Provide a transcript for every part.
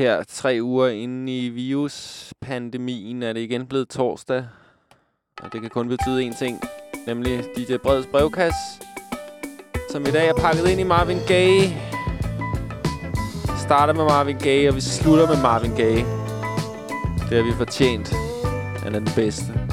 Her tre uger inde i viruspandemien er det igen blevet torsdag. Og det kan kun betyde én ting, nemlig DJ Breds brevkasse, som i dag er pakket ind i Marvin Gaye. Vi starter med Marvin Gaye, og vi slutter med Marvin Gaye. Det har vi fortjent. Han er den bedste.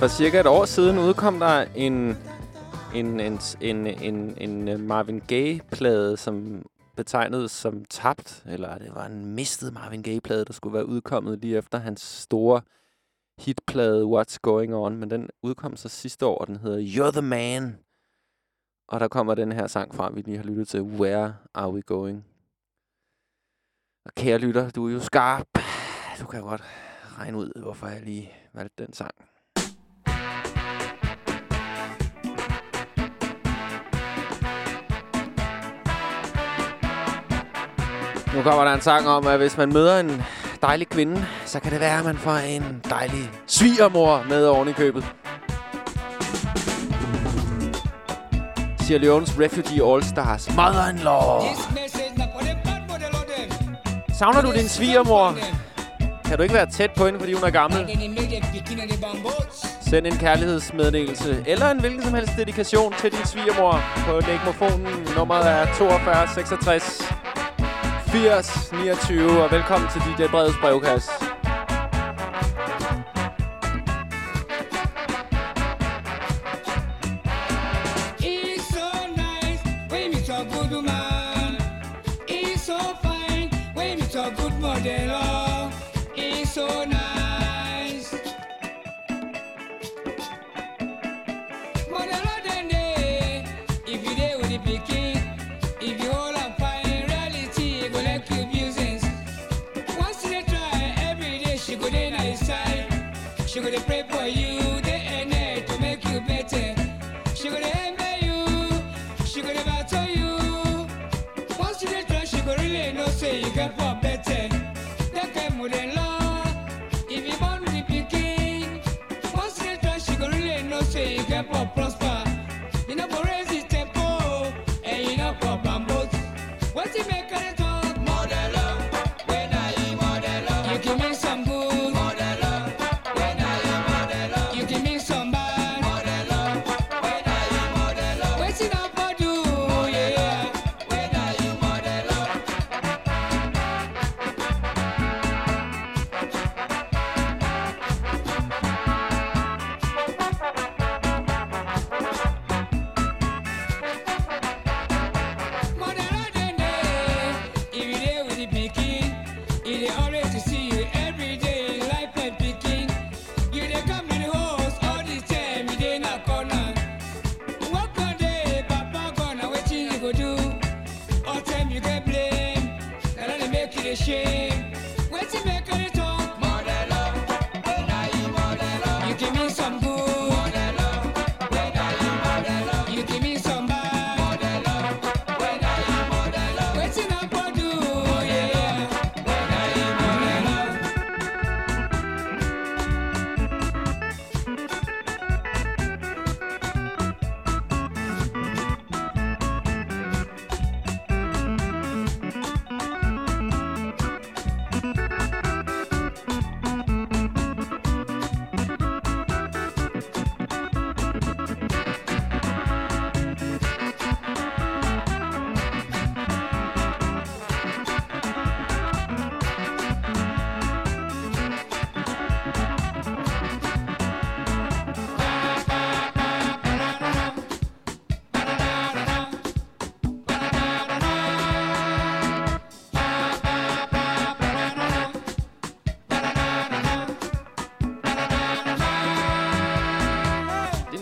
For cirka et år siden udkom der en, en, en, en, en, en Marvin Gaye-plade, som betegnede som tabt, eller det var en mistet Marvin Gaye-plade, der skulle være udkommet lige efter hans store hitplade What's Going On, men den udkom så sidste år, og den hedder You're the Man. Og der kommer den her sang fra, vi lige har lyttet til, Where Are We Going? Og kære lytter, du er jo skarp. Du kan godt regne ud, hvorfor jeg lige valgte den sang. Nu kommer der en sang om, at hvis man møder en dejlig kvinde, så kan det være, at man får en dejlig svigermor med oven i købet. Sierra Leone's Refugee All Stars. Mother-in-law. Savner du din svigermor? Kan du ikke være tæt på hende, fordi hun er gammel? Send en kærlighedsmeddelelse eller en hvilken som helst dedikation til din svigermor på legmofonen. Nummeret er 42 66 80 29, og velkommen til DJ Breds brevkasse.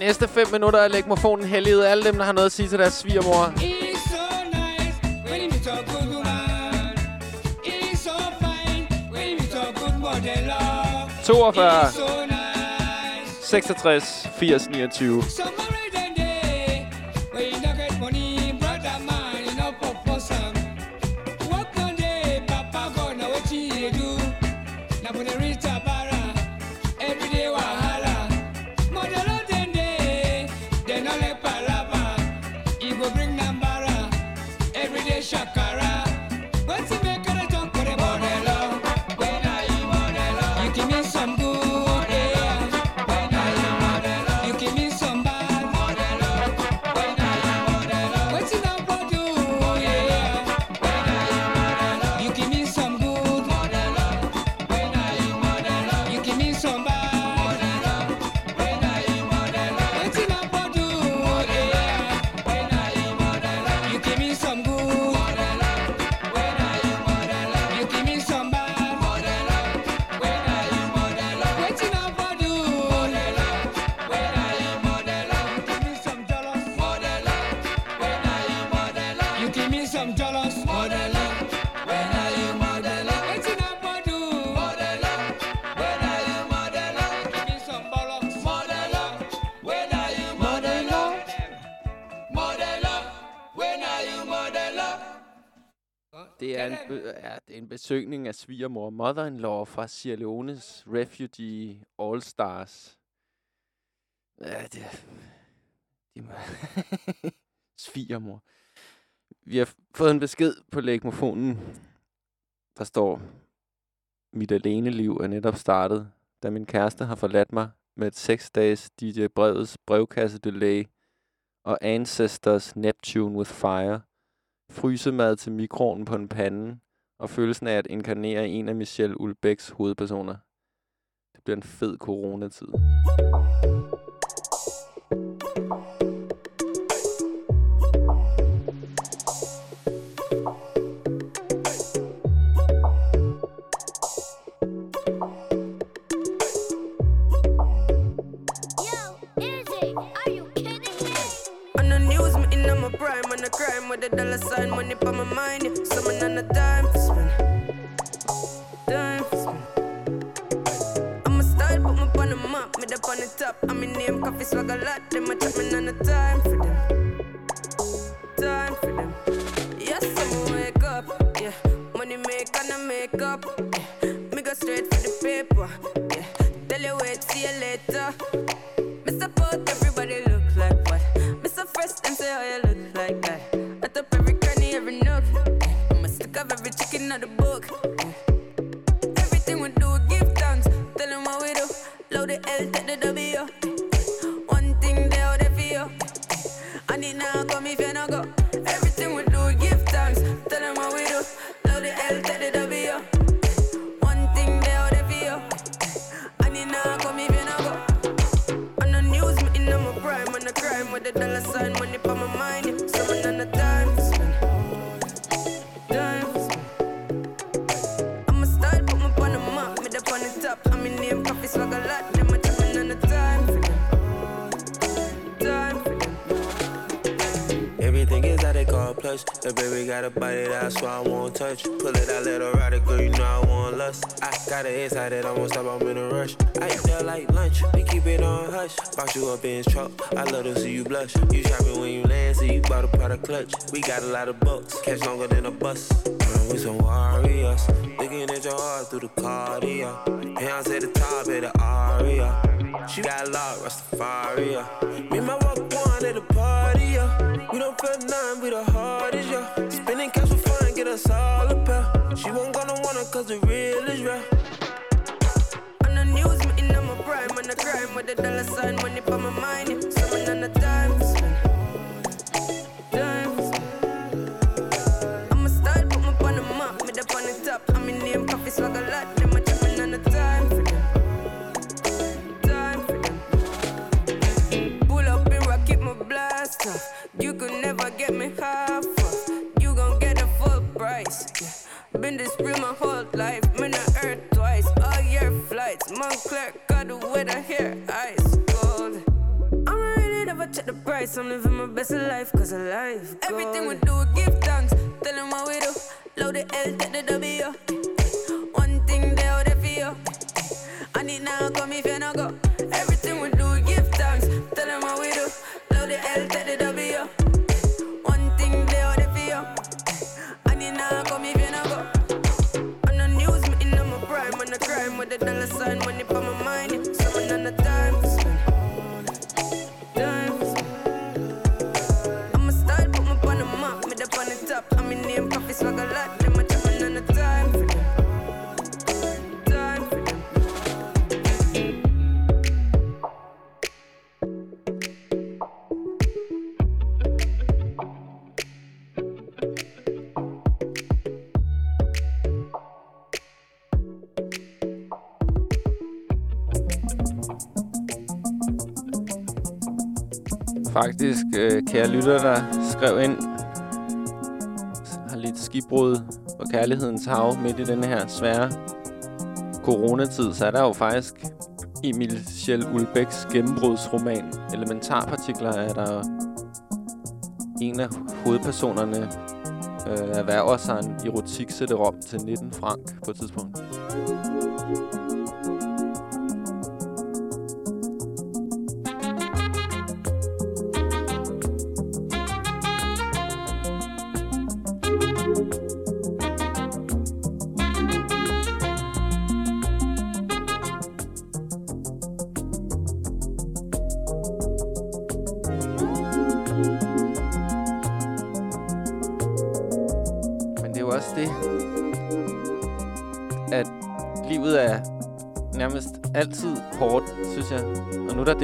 Næste 5 minutter er lægmofonen helliget alle dem, der har noget at sige til deres svigermor. 42 66 80 29 besøgning af svigermor Mother-in-Law fra Sierra Leones Refugee All Stars. Ja, det er... De må... svigermor. Vi har fået en besked på lægmofonen, der står, mit alene liv er netop startet, da min kæreste har forladt mig med et 6 dages DJ Brevets brevkasse delay og Ancestors Neptune with Fire, frysemad til mikroen på en pande, og følelsen af at inkarnere en af Michelle Ulbæks hovedpersoner. Det bliver en fed coronatid. time with a dollar sign, money on my mind. Yeah. So on the time to. Time to. I'm a style, put me on the map, me up on the top. I'm in name, coffee swag a lot. Them a chat me on the time og kærlighedens hav midt i den her svære coronatid, så er der jo faktisk Emil Schell Ulbæks gennembrudsroman Elementarpartikler, er der en af hovedpersonerne øh, erhverver sig en erotik rom til 19 frank på et tidspunkt.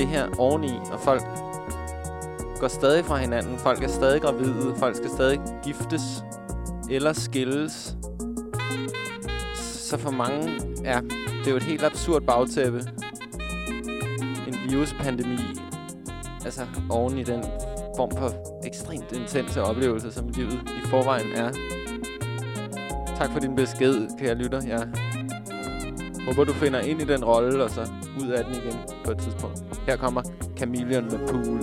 det her oveni, og folk går stadig fra hinanden. Folk er stadig gravide. Folk skal stadig giftes eller skilles. Så for mange er det er jo et helt absurd bagtæppe. En viruspandemi. Altså oven i den form for ekstremt intense oplevelser, som livet i forvejen er. Tak for din besked, kære lytter. Jeg håber, du finder ind i den rolle, og så ud af den igen på et tidspunkt. Her kommer Chameleon med Pool.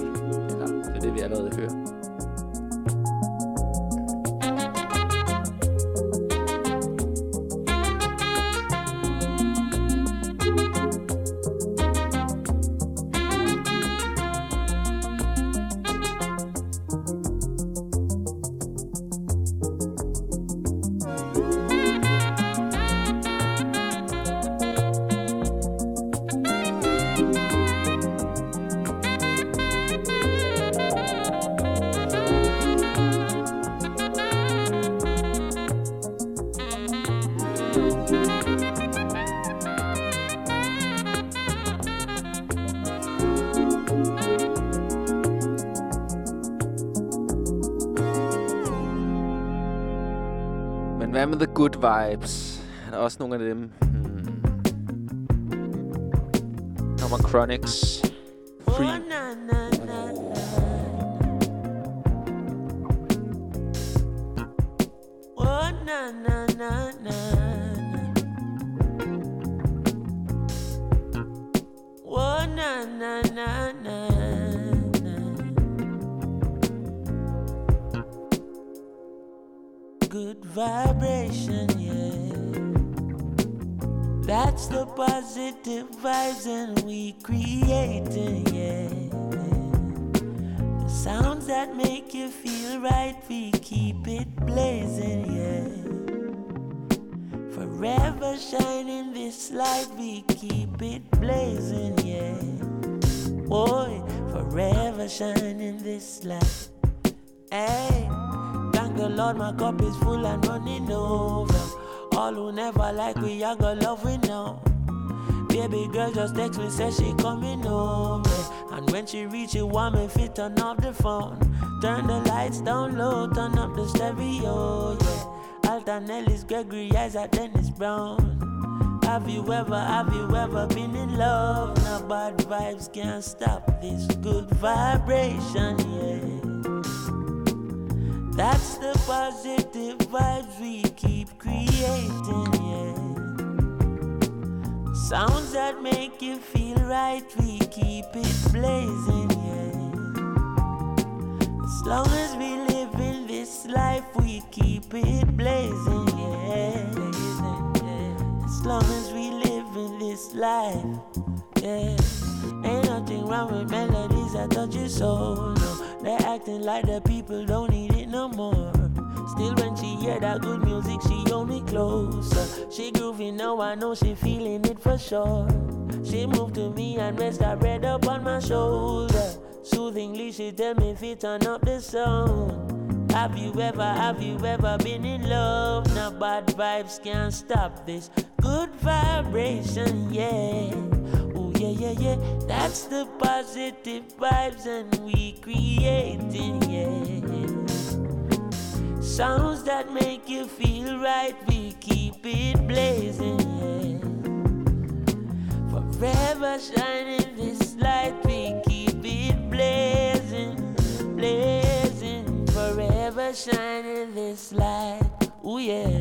Eller, det er det, vi allerede hører. The Good Vibes? Er også nogle af dem? Hmm. Kommer Chronics. Just text me, say she coming over. And when she reach it, want me fit turn off the phone. Turn the lights down low, turn up the stereo, yeah. Alton Ellis, Gregory Isaac, Dennis Brown. Have you ever, have you ever been in love? Now bad vibes can't stop this good vibration, yeah. That's the positive vibes we keep creating, yeah. Sounds that make you feel right, we keep it blazing, yeah. As long as we live in this life, we keep it blazing, yeah. Blazing, yeah. As long as we live in this life, yeah. Ain't nothing wrong with melodies that touch your soul, no. They're acting like the people don't need it no more. Still, when she hear that good music, she hold me closer. She groovy now, I know she feeling it for sure. She moved to me and rest her head up on my shoulder. Soothingly, she tell me if it turn up the sound. Have you ever, have you ever been in love? Now bad vibes can't stop this good vibration, yeah. Oh yeah, yeah, yeah. That's the positive vibes and we creating, yeah. Sounds that make you feel right, we keep it blazing. Forever shining this light, we keep it blazing, blazing. Forever shining this light, oh yeah.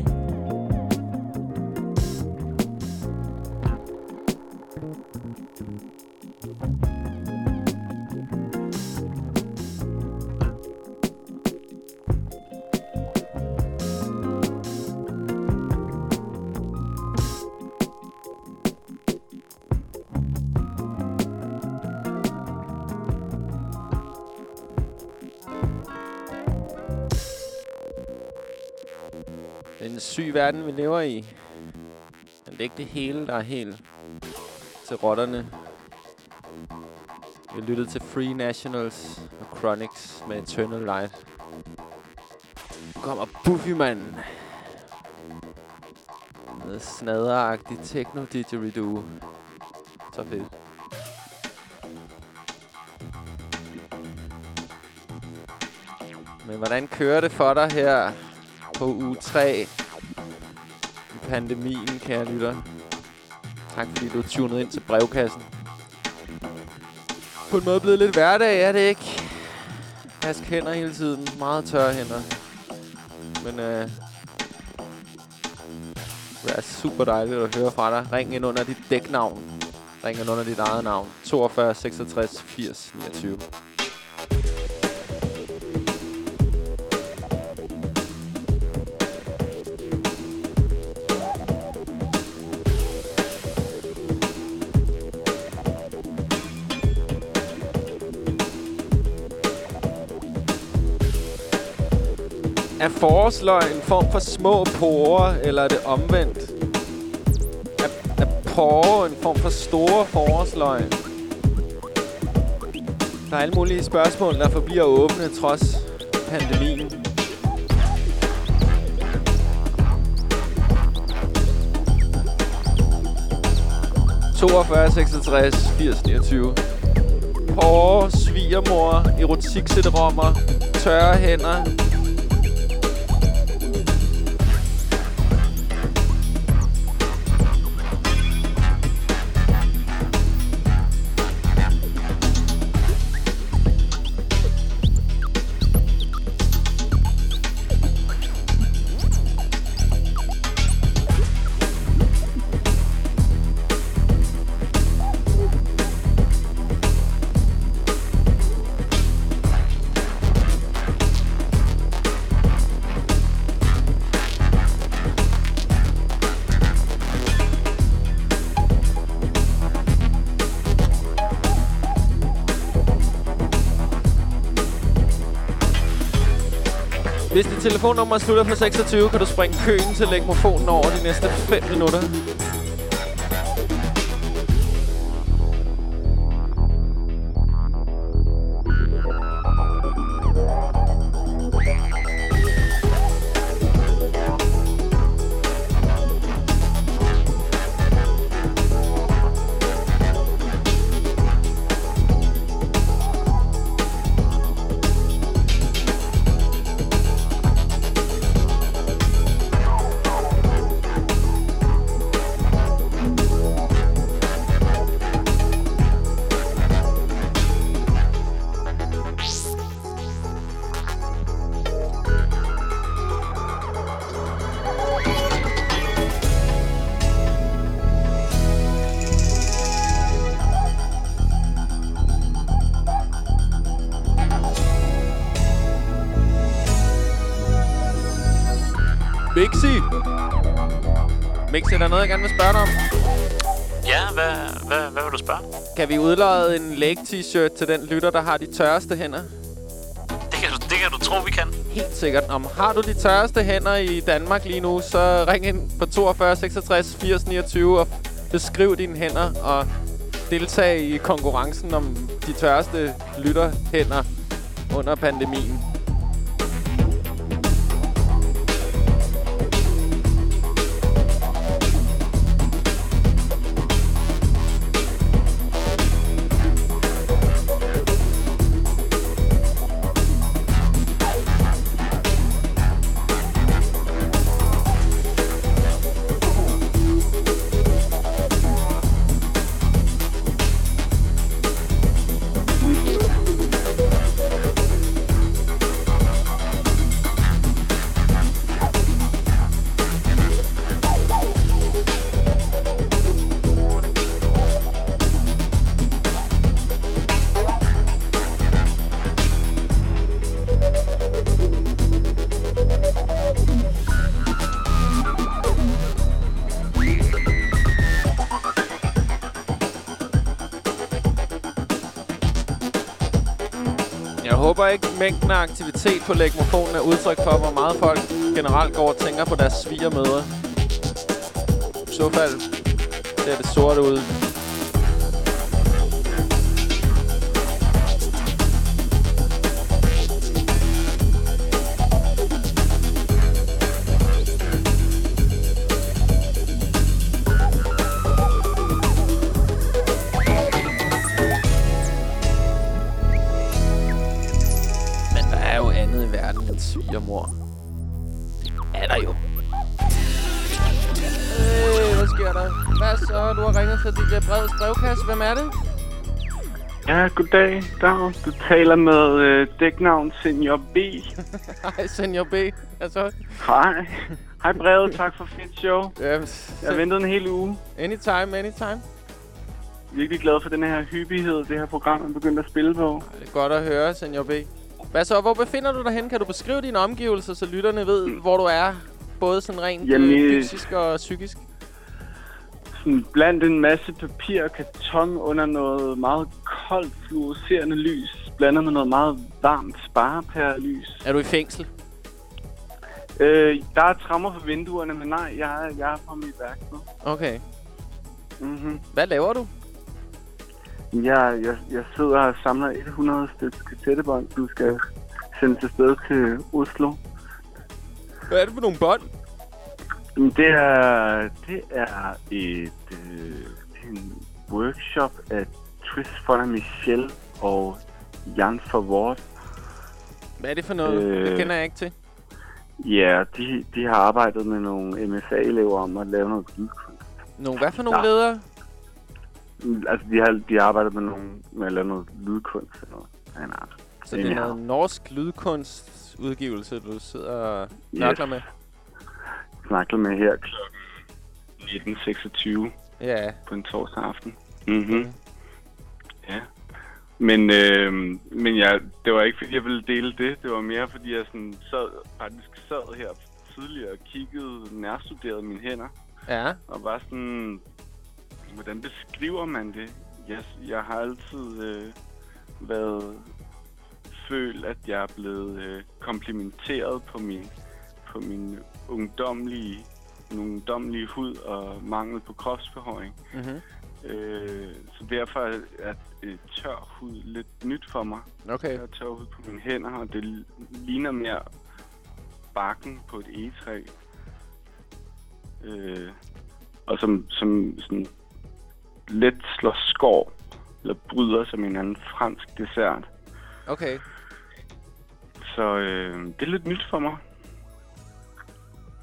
Syg verden, vi lever i. Men det er ikke det hele, der er helt til rotterne. Vi lyttede til Free Nationals og Chronics med Eternal Light. Nu kommer Buffy, mand. Med snaderagtig techno didgeridoo. Så fedt. Men hvordan kører det for dig her på uge 3 pandemien, kære lytter? Tak fordi du tunede ind til brevkassen. På en måde blevet lidt hverdag, er det ikke? Vask hænder hele tiden. Meget tørre hænder. Men øh, det er super dejligt at høre fra dig. Ring ind under dit dæknavn. Ring ind under dit eget navn. 42 66 80 29. Er forårsløg en form for små porer, eller er det omvendt? Er, er porer en form for store forårsløg? Der er alle mulige spørgsmål, der forbliver åbne trods pandemien. Hårde svigermor, erotik-sætterommer, tørre hænder, Hvis dit telefonnummer slutter på 26, kan du springe køen til lægmofonen over de næste 5 minutter. Noget, jeg gerne vil spørge dig om? Ja, hvad, hvad, hvad vil du spørge? Kan vi udlade en leg-t-shirt til den lytter, der har de tørreste hænder? Det kan, du, det kan du tro, vi kan. Helt sikkert. Om har du de tørreste hænder i Danmark lige nu, så ring ind på 42 66 80 29 og beskriv dine hænder og deltag i konkurrencen om de tørreste lytterhænder under pandemien. Mængden af aktivitet på lægmofonen er udtryk for, hvor meget folk generelt går og tænker på deres svigermøder. I så fald ser det sort ud. svigermor. Er der jo. Øh, hvad sker der? Hvad så? Du har ringet til dit uh, breds brevkasse. Hvem er det? Ja, goddag, Dag. Du taler med øh, dæknavn Senior B. Hej, Senior B. Altså, Hej. Hej brevet, tak for fedt show. øh, Jeg har ventet en hel uge. anytime, anytime. Virkelig glad for den her hyppighed, det her program er begyndt at spille på. Det er godt at høre, Senior B. Hvad så? Hvor befinder du dig hen? Kan du beskrive dine omgivelser, så lytterne ved, hvor du er? Både sådan rent Jamen, øh, øh, fysisk og psykisk. Sådan blandt en masse papir og karton under noget meget koldt fluorescerende lys, blandet med noget meget varmt sparepærelys. Er du i fængsel? Øh, der er trammer for vinduerne, men nej, jeg er, jeg er på mit værk nu. Okay. Mm-hmm. Hvad laver du? Jeg, jeg, jeg sidder og samler 100 stykker kassettebånd, du skal sende til sted til Oslo. Hvad er det for nogle bånd? Det er, det er et øh, en workshop af Twist for Michel og Jan Favort. Hvad er det for noget? Øh... Det kender jeg ikke til. Ja, de, de har arbejdet med nogle MFA-elever om at lave noget lydkunst. Nogle, hvad for nogle Ja. ledere? Altså, de har, de har arbejdet med, nogle, med lave noget lydkunst eller noget. en art. Så det er noget norsk lydkunstudgivelse, du sidder og nørkler med? Snakker med her kl. 19.26 Ja. på en torsdag aften. Mhm. Ja. Men, øh, men ja, det var ikke, fordi jeg ville dele det. Det var mere, fordi jeg sådan sad, faktisk sad her tidligere og kiggede, nærstuderede mine hænder. Ja. Og var sådan, hvordan beskriver man det? Jeg, jeg har altid øh, været følt, at jeg er blevet øh, komplimenteret på min, på min ungdomlige, min ungdomlige hud og mangel på kropsbehøring. Mm-hmm. Øh, så derfor er øh, tør hud lidt nyt for mig. Okay. Jeg har tør hud på mine hænder, og det ligner mere bakken på et egetræ. Øh, og som, som sådan let slår skår, eller bryder som en anden fransk dessert. Okay. Så øh, det er lidt nyt for mig.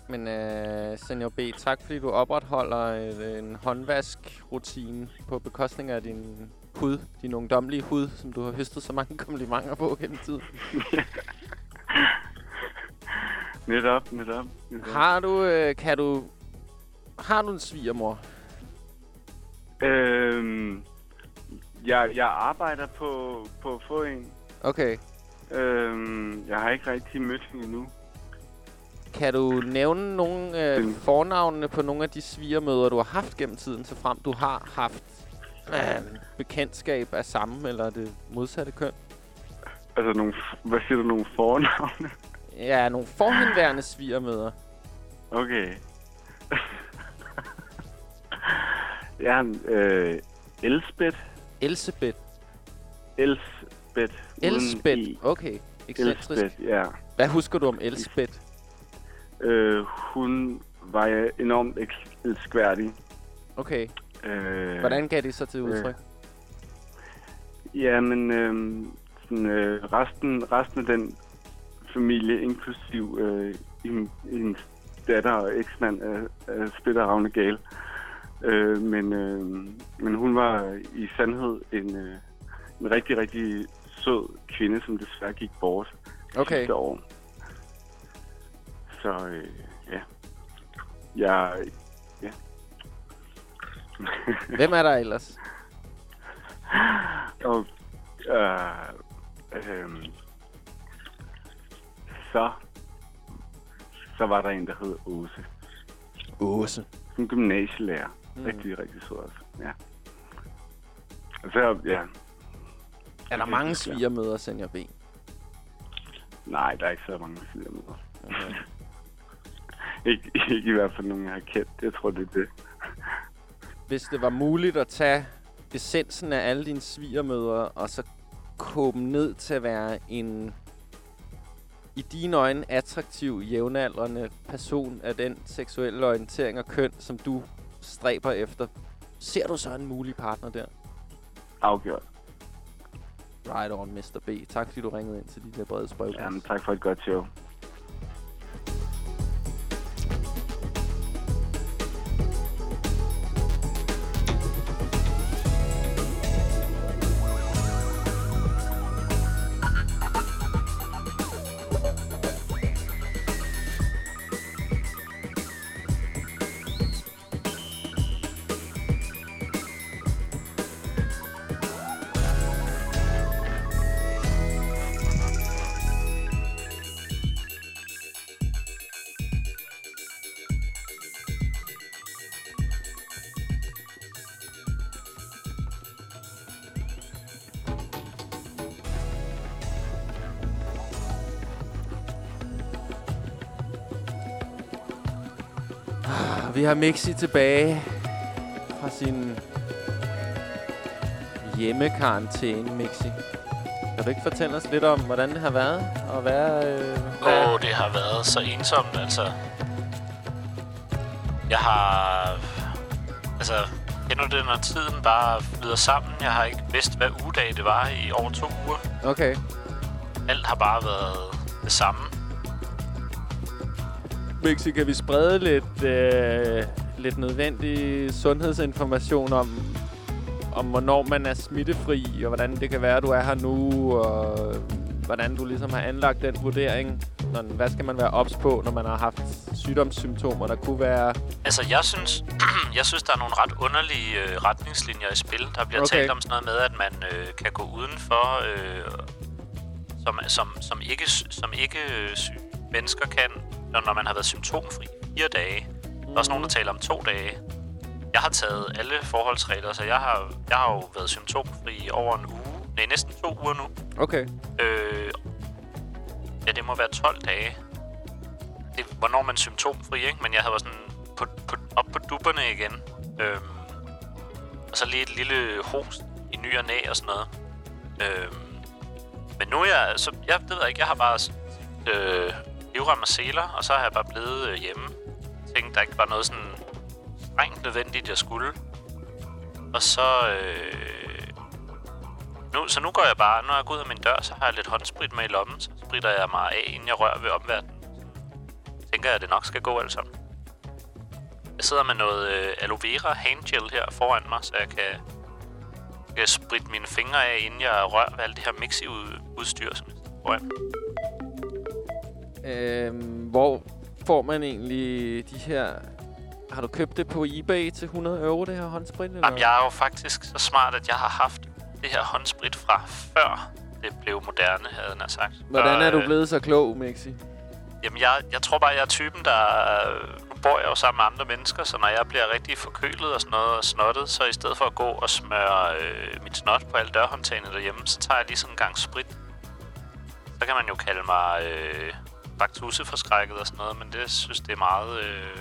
Men øh, Senior B, tak fordi du opretholder øh, en håndvask-rutine på bekostning af din hud, din ungdomlige hud, som du har høstet så mange komplimenter på gennem tiden. Netop, netop. netop. Har du, øh, kan du, har du en svigermor? Øhm, jeg, jeg arbejder på, på at få en. Okay. Øhm, jeg har ikke rigtig mødt hende endnu. Kan du nævne nogle øh, Mm. fornavnene på nogle af de svigermøder, du har haft gennem tiden, så frem du har haft øh, bekendtskab af samme eller det modsatte køn? Altså, nogle, hvad siger du, nogle fornavne? Ja, nogle forhenværende svigermøder. Okay. Ja, øh, Elsbeth. Elsebeth. Elsbeth. uden Elsbeth. E. Okay. Ekscentrisk. Elsbeth, ja. Hvad husker du om Elsbeth? Øh, hun var enormt eks- elskværdig. Okay. Øh, Hvordan gav det så til udtryk? Ja, men øh, sådan, øh, resten, resten af den familie, inklusiv øh, en, hendes datter og eksmand, er, er splitteravne gal. Øh, men, øh, men hun var i sandhed en, øh, en rigtig, rigtig sød kvinde, som desværre gik bort Okay. sidste år. Så øh, ja. Jeg, ja. Hvem er der ellers? Og, øh, øh, så, så var der en, der hed Åse. Åse. En gymnasielærer. Mm. Rigtig, rigtig sød også. Ja. Så, ja. Er der mange svigermøder, Senior B? Nej, der er ikke så mange sider med. Okay. Ikke, ikke i hvert fald nogen, jeg har kendt. Jeg tror, det er det. Hvis det var muligt at tage essensen af alle dine svigermøder, og så dem ned til at være en i dine øjne attraktiv, jævnaldrende person af den seksuelle orientering og køn, som du stræber efter. Ser du så en mulig partner der? Afgjort. Right on, Mr. B. Tak fordi du ringede ind til de der brede sprøvler. Jamen, tak for et godt show. Har Mixi tilbage fra sin hjemmekarantæne, Mixi. Kan du ikke fortælle os lidt om, hvordan det har været at være... Øh, Åh, oh, det har været så ensomt, altså. Jeg har... Altså, kender du det, når tiden bare flyder sammen? Jeg har ikke vidst, hvad ugedag det var i over to uger. Okay. Alt har bare været det samme. Mixi, kan vi sprede lidt, øh, lidt nødvendig sundhedsinformation om, om, hvornår man er smittefri, og hvordan det kan være, at du er her nu, og hvordan du ligesom har anlagt den vurdering. Sådan, hvad skal man være ops på, når man har haft sygdomssymptomer, der kunne være... Altså, jeg synes, jeg synes der er nogle ret underlige øh, retningslinjer i spil. Der bliver okay. talt om sådan noget med, at man øh, kan gå udenfor, øh, som, som, som ikke, som ikke øh, syge mennesker kan, når, når man har været symptomfri fire dage. Der er også nogen, der taler om to dage. Jeg har taget alle forholdsregler, så jeg har, jeg har jo været symptomfri over en uge. Nej, næsten to uger nu. Okay. Øh, Ja, det må være 12 dage. Det, hvornår er man symptomfri, ikke? Men jeg havde været sådan på, på, op på dupperne igen. Øhm, og så lige et lille host i ny og næ og sådan noget. Øhm, men nu er jeg... Så, jeg det ved jeg ikke, jeg har bare øh, livrem og seler, og så har jeg bare blevet øh, hjemme. Tænkte, der ikke var noget sådan strengt nødvendigt, jeg skulle. Og så... Øh, nu, så nu går jeg bare, når jeg går ud af min dør, så har jeg lidt håndsprit med i lommen. Så spritter jeg mig af, inden jeg rører ved omverdenen. Tænker jeg, at det nok skal gå alt sammen. Jeg sidder med noget øh, aloe vera handgel her foran mig, så jeg kan, kan spritte mine fingre af, inden jeg rører ved alt det her mixi-udstyr, som jeg foran. Øhm, hvor får man egentlig de her... Har du købt det på eBay til 100 euro, det her håndsprit? Eller? Jamen, jeg er jo faktisk så smart, at jeg har haft det her håndsprit fra før det blev moderne, havde nær sagt. Hvordan er du øh, blevet så klog, Mixi? Jamen, jeg, jeg tror bare, jeg er typen, der... Nu bor jeg jo sammen med andre mennesker, så når jeg bliver rigtig forkølet og sådan noget og snottet, så i stedet for at gå og smøre øh, mit snot på alle dørhåndtagene derhjemme, så tager jeg lige sådan en gang sprit. Så kan man jo kalde mig øh, baktuseforskrækket og sådan noget, men det synes det er meget øh,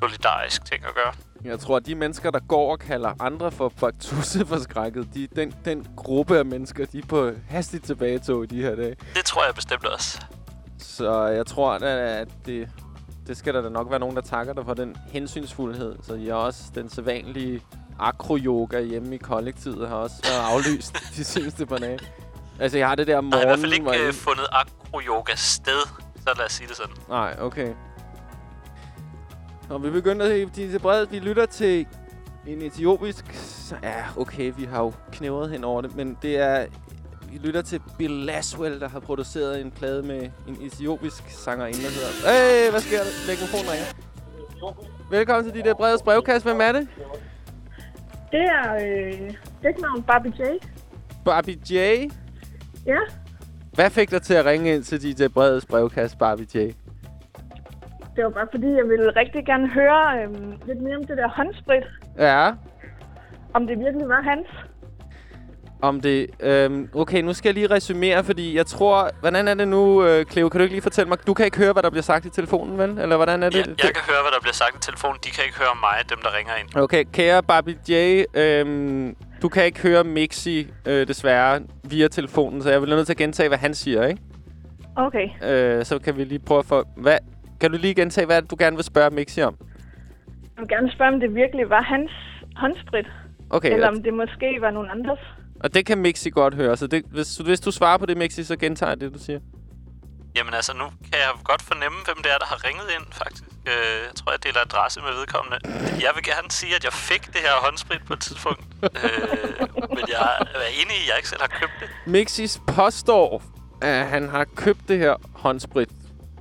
solidarisk ting at gøre. Jeg tror, at de mennesker, der går og kalder andre for baktuseforskrækket, de, den, den gruppe af mennesker, de er på hastigt tilbagetog i de her dage. Det tror jeg bestemt også. Så jeg tror, at, at det, det skal der da nok være nogen, der takker dig for den hensynsfuldhed. Så jeg også den sædvanlige akro-yoga hjemme i kollektivet har også været aflyst de seneste par dage. Altså, jeg har det der Der har i hvert fald ikke jeg- øh, fundet akro-yoga sted, så lad os sige det sådan. Nej, okay. Og vi begynder at de til bredt. Vi lytter til en etiopisk... Ja, okay, vi har jo knævret hen over det, men det er... Vi lytter til Bill Laswell, der har produceret en plade med en etiopisk sangerinde, der hedder... Hey, hvad sker der? Mikrofonen ringer. Velkommen til de der breds brevkast. Hvem er det? Det er øh, dæknavn Barbie J. Barbie J. Ja, Hvad fik dig til at ringe ind til DJ Breds brevkast, Barbie J? det var bare fordi, jeg ville rigtig gerne høre øh, lidt mere om det der håndsprit. Ja. Om det virkelig var hans. Om det... Øhm, okay, nu skal jeg lige resumere, fordi jeg tror... Hvordan er det nu, øh, Cleo? Kan du ikke lige fortælle mig? Du kan ikke høre, hvad der bliver sagt i telefonen, vel? Eller hvordan er det? Jeg, jeg kan høre, hvad der bliver sagt i telefonen. De kan ikke høre mig, dem der ringer ind. Okay, kære Barbie J, øhm, du kan ikke høre Mixi, øh, desværre, via telefonen, så jeg vil nødt til at gentage, hvad han siger, ikke? Okay. Øh, så kan vi lige prøve at få... Hvad, kan du lige gentage, hvad du gerne vil spørge Mixi om? Jeg vil gerne spørge, om det virkelig var hans håndsprit. Okay, Eller om det måske var nogen andres. og det kan Mixi godt høre, så det, hvis, hvis du svarer på det, Mixi, så gentager jeg det, du siger. Jamen altså, nu kan jeg godt fornemme, hvem det er, der har ringet ind, faktisk. Øh, jeg tror, jeg deler adresse med vedkommende. Jeg vil gerne sige, at jeg fik det her håndsprit på et tidspunkt. øh, men jeg er enig i, at jeg ikke selv har købt det. Mixis påstår, at han har købt det her håndsprit.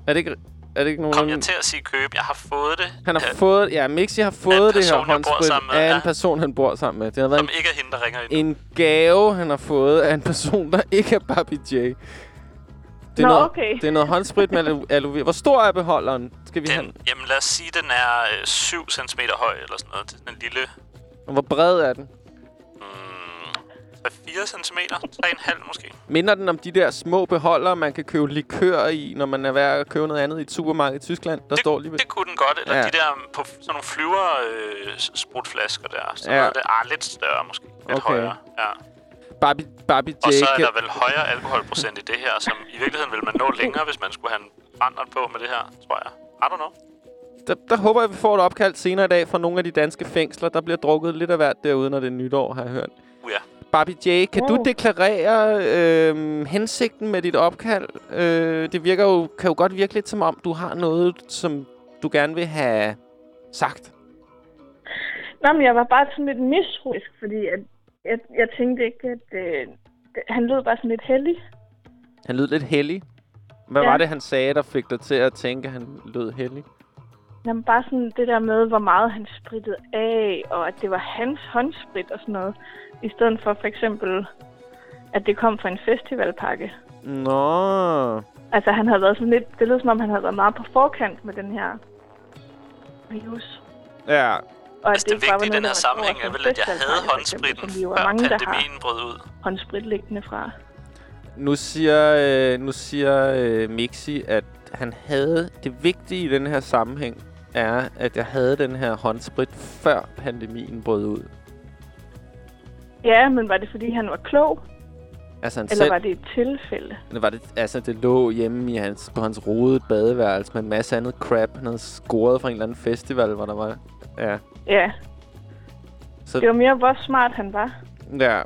Er det ikke, er det ikke nogen... Kom jeg til at sige køb? Jeg har fået det. Han har øh, fået... Ja, Mixi har fået det her person, jeg bor håndsprit med, af en person, han bor sammen med. Det har været Som en, ikke er hende, der ringer ind. en gave, han har fået af en person, der ikke er Barbie J. Det er, Nå, noget, okay. det er noget håndsprit med aloe- vera. Hvor stor er beholderen? Skal vi have? Den, jamen lad os sige, den er øh, 7 cm høj eller sådan noget. Det er sådan en lille Og Hvor bred er den? mm, 3-4 cm. 3,5 måske. Minder den om de der små beholdere, man kan købe likør i, når man er ved at købe noget andet i et supermarked i Tyskland? Der står lige ved. Det kunne den godt. Eller Ja. de der på sådan nogle flyver øh, sprutflasker der. Så Ja. ja. det er lidt større måske. Lidt Okay. højere. Ja. Barbie, Barbie J. Og så er der vel højere alkoholprocent i det her, som i virkeligheden vil man nå længere, hvis man skulle have en brændert på med det her, tror jeg. I don't know. der, der håber jeg, vi får et opkald senere i dag fra nogle af de danske fængsler. Der bliver drukket lidt af hvert derude, når det er nytår, har jeg hørt. Uh, ja. Barbie J, kan du Oh. deklarere øh, hensigten med dit opkald? Øh, det virker jo, kan jo godt virke lidt som om, du har noget, som du gerne vil have sagt. Nå, men jeg var bare sådan lidt mistroisk, fordi at, jeg, jeg tænkte ikke, at øh, det, han lød bare sådan lidt heldig. Han lød lidt heldig. Hvad Ja. var det, han sagde, der fik dig til at tænke, at han lød heldig? Jamen bare sådan det der med, hvor meget han sprittede af, og at det var hans håndsprit og sådan noget. I stedet for for eksempel, at det kom fra en festivalpakke. Nå. Altså han havde været sådan lidt, det lød som om han havde været meget på forkant med den her virus. Ja, Og Altså, det var vigtige i den her sammenhæng er vel, at jeg havde håndspritten, før mange, pandemien brød ud. håndsprit liggende fra. Nu siger, øh, nu siger øh, Mixi, at han havde... Det vigtige i den her sammenhæng er, at jeg havde den her håndsprit, før pandemien brød ud. Ja, men var det fordi, han var klog? Altså, han Eller selv, var det et tilfælde? Var det, altså, det lå hjemme i hans, på hans rodede badeværelse med en masse andet crap. Han havde scoret fra en eller anden festival, hvor der var... Ja. Ja. Så- Det var mere, hvor smart han var. Ja.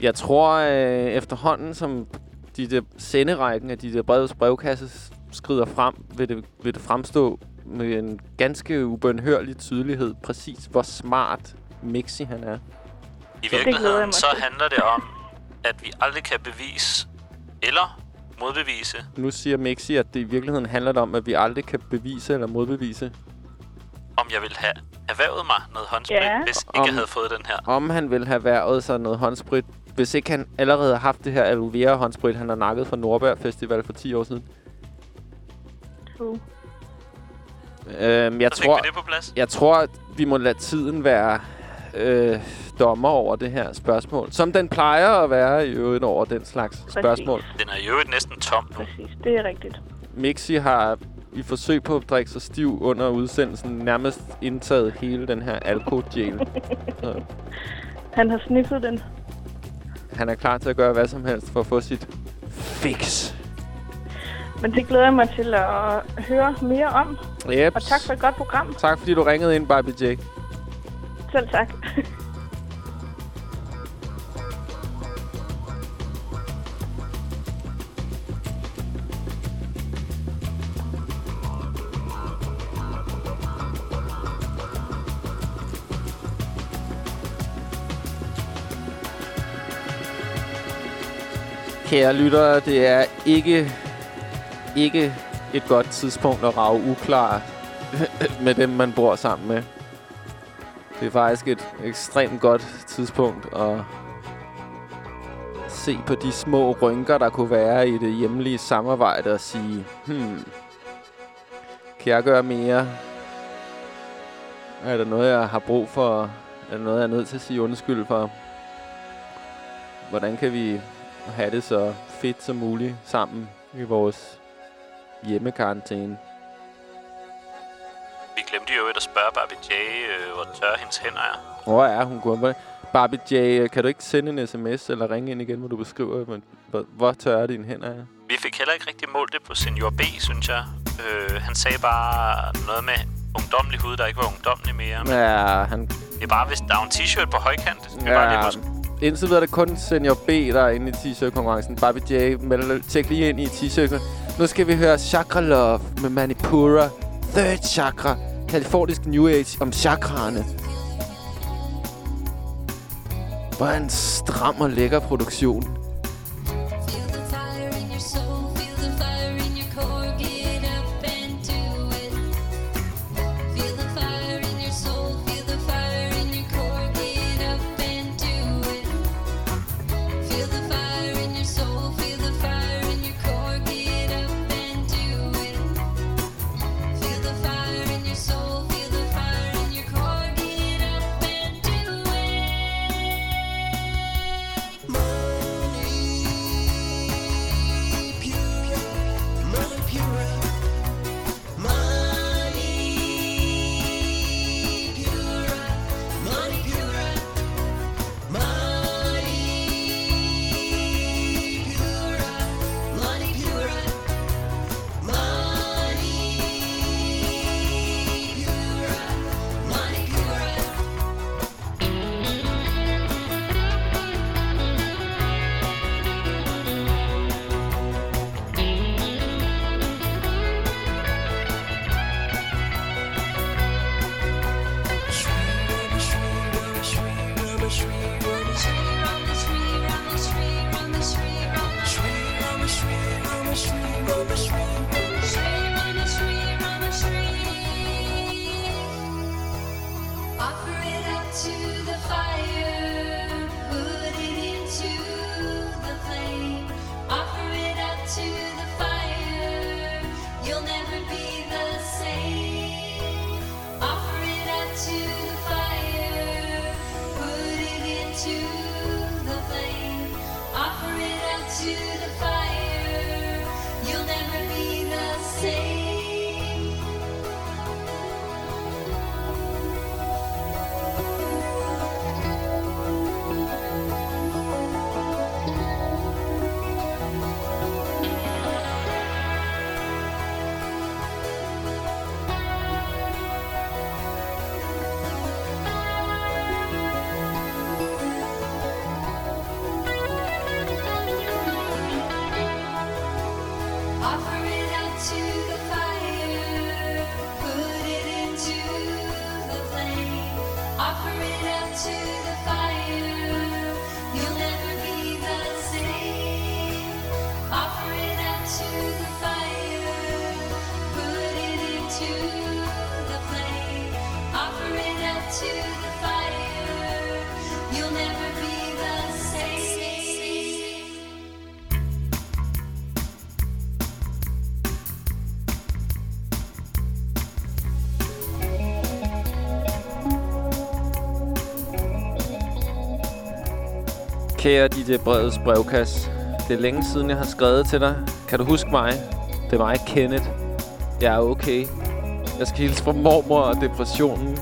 Jeg tror øh, efterhånden, som de der senderækken af de der brevets brevkasse skrider frem, vil det, vil det fremstå med en ganske ubønhørlig tydelighed præcis, hvor smart Mixi han er. I virkeligheden, så handler det om, at vi aldrig kan bevise eller modbevise, Nu siger Mixi, at det i virkeligheden handler det om, at vi aldrig kan bevise eller modbevise, om jeg ville have erhvervet mig noget håndsprit, Ja. hvis ikke Om- jeg havde fået den her. om han vil have været sig noget håndsprit, hvis ikke han allerede har haft det her aloe vera håndsprit, han har nakket fra Nordberg Festival for 10 år siden. True. Øhm, jeg Så tror, det på plads. jeg tror, at vi må lade tiden være øh, dommer over det her spørgsmål. Som den plejer at være i øvrigt over den slags spørgsmål. Den er jo øvrigt næsten tom nu. Præcis, det er rigtigt. Mixi har i forsøg på at drikke sig stiv under udsendelsen nærmest indtaget hele den her alkoholgel. Så Han har sniffet den. han er klar til at gøre hvad som helst for at få sit fix. Men det glæder jeg mig til at høre mere om. Yep. Og tak for et godt program. tak fordi du ringede ind, Barbie J. Selv tak. Kære lyttere, det er ikke, ikke et godt tidspunkt at rage uklar med dem, man bor sammen med. Det er faktisk et ekstremt godt tidspunkt at se på de små rynker, der kunne være i det hjemlige samarbejde og sige, hmm, kan jeg gøre mere? Er der noget, jeg har brug for? Er der noget, jeg er nødt til at sige undskyld for? Hvordan kan vi have det så fedt som muligt sammen i vores hjemmekarantæne? Vi glemte jo at spørge Barbie J, øh, hvor tørre hendes hænder er. Hvor er hun gået? Barbie J, kan du ikke sende en sms eller ringe ind igen, hvor du beskriver, hvor, hvor tørre dine hænder er? Vi fik heller ikke rigtig målt det på Senior B, synes jeg. Øh, han sagde bare noget med ungdomlig hud, der ikke var ungdomlig mere. Men Ja, han... det er bare, hvis der er en t-shirt på højkant. Det ja. bare Ja, huske indtil videre er det kun Senior B, der er inde i t-shirt-konkurrencen. Barbie J, melder, tjek lige ind i t-shirt. Nu skal vi høre Chakra Love med Manipura. Third Chakra. Kalifornisk New Age om chakraerne. Hvor en stram og lækker produktion. Kære DJ Brevets brevkasse. Det er længe siden, jeg har skrevet til dig. Kan du huske mig? Det er mig, Kenneth. Jeg er okay. Jeg skal hilse fra mormor og depressionen.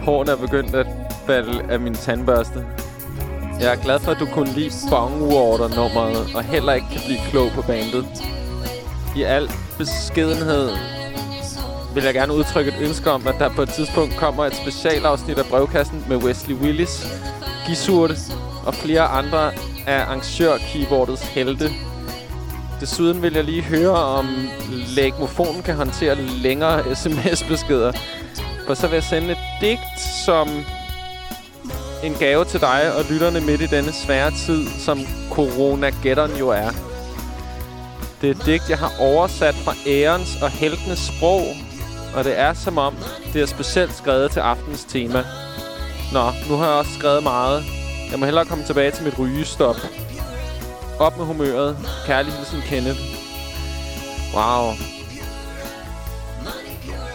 Hårene er begyndt at falde af min tandbørste. Jeg er glad for, at du kunne lide Bongwater-nummeret, og heller ikke kan blive klog på bandet. I al beskedenhed vil jeg gerne udtrykke et ønske om, at der på et tidspunkt kommer et specialafsnit af brevkassen med Wesley Willis, Gisurte og flere andre af arrangør-keyboardets helte. Desuden vil jeg lige høre, om lægmofonen kan håndtere længere sms-beskeder. For så vil jeg sende et digt som en gave til dig og lytterne midt i denne svære tid, som corona jo er. Det er et digt, jeg har oversat fra ærens og heltenes sprog, og det er som om, det er specielt skrevet til aftens tema. Nå, nu har jeg også skrevet meget. Jeg må hellere komme tilbage til mit rygestop. Op med humøret. Kærlig hilsen, Kenneth. Wow.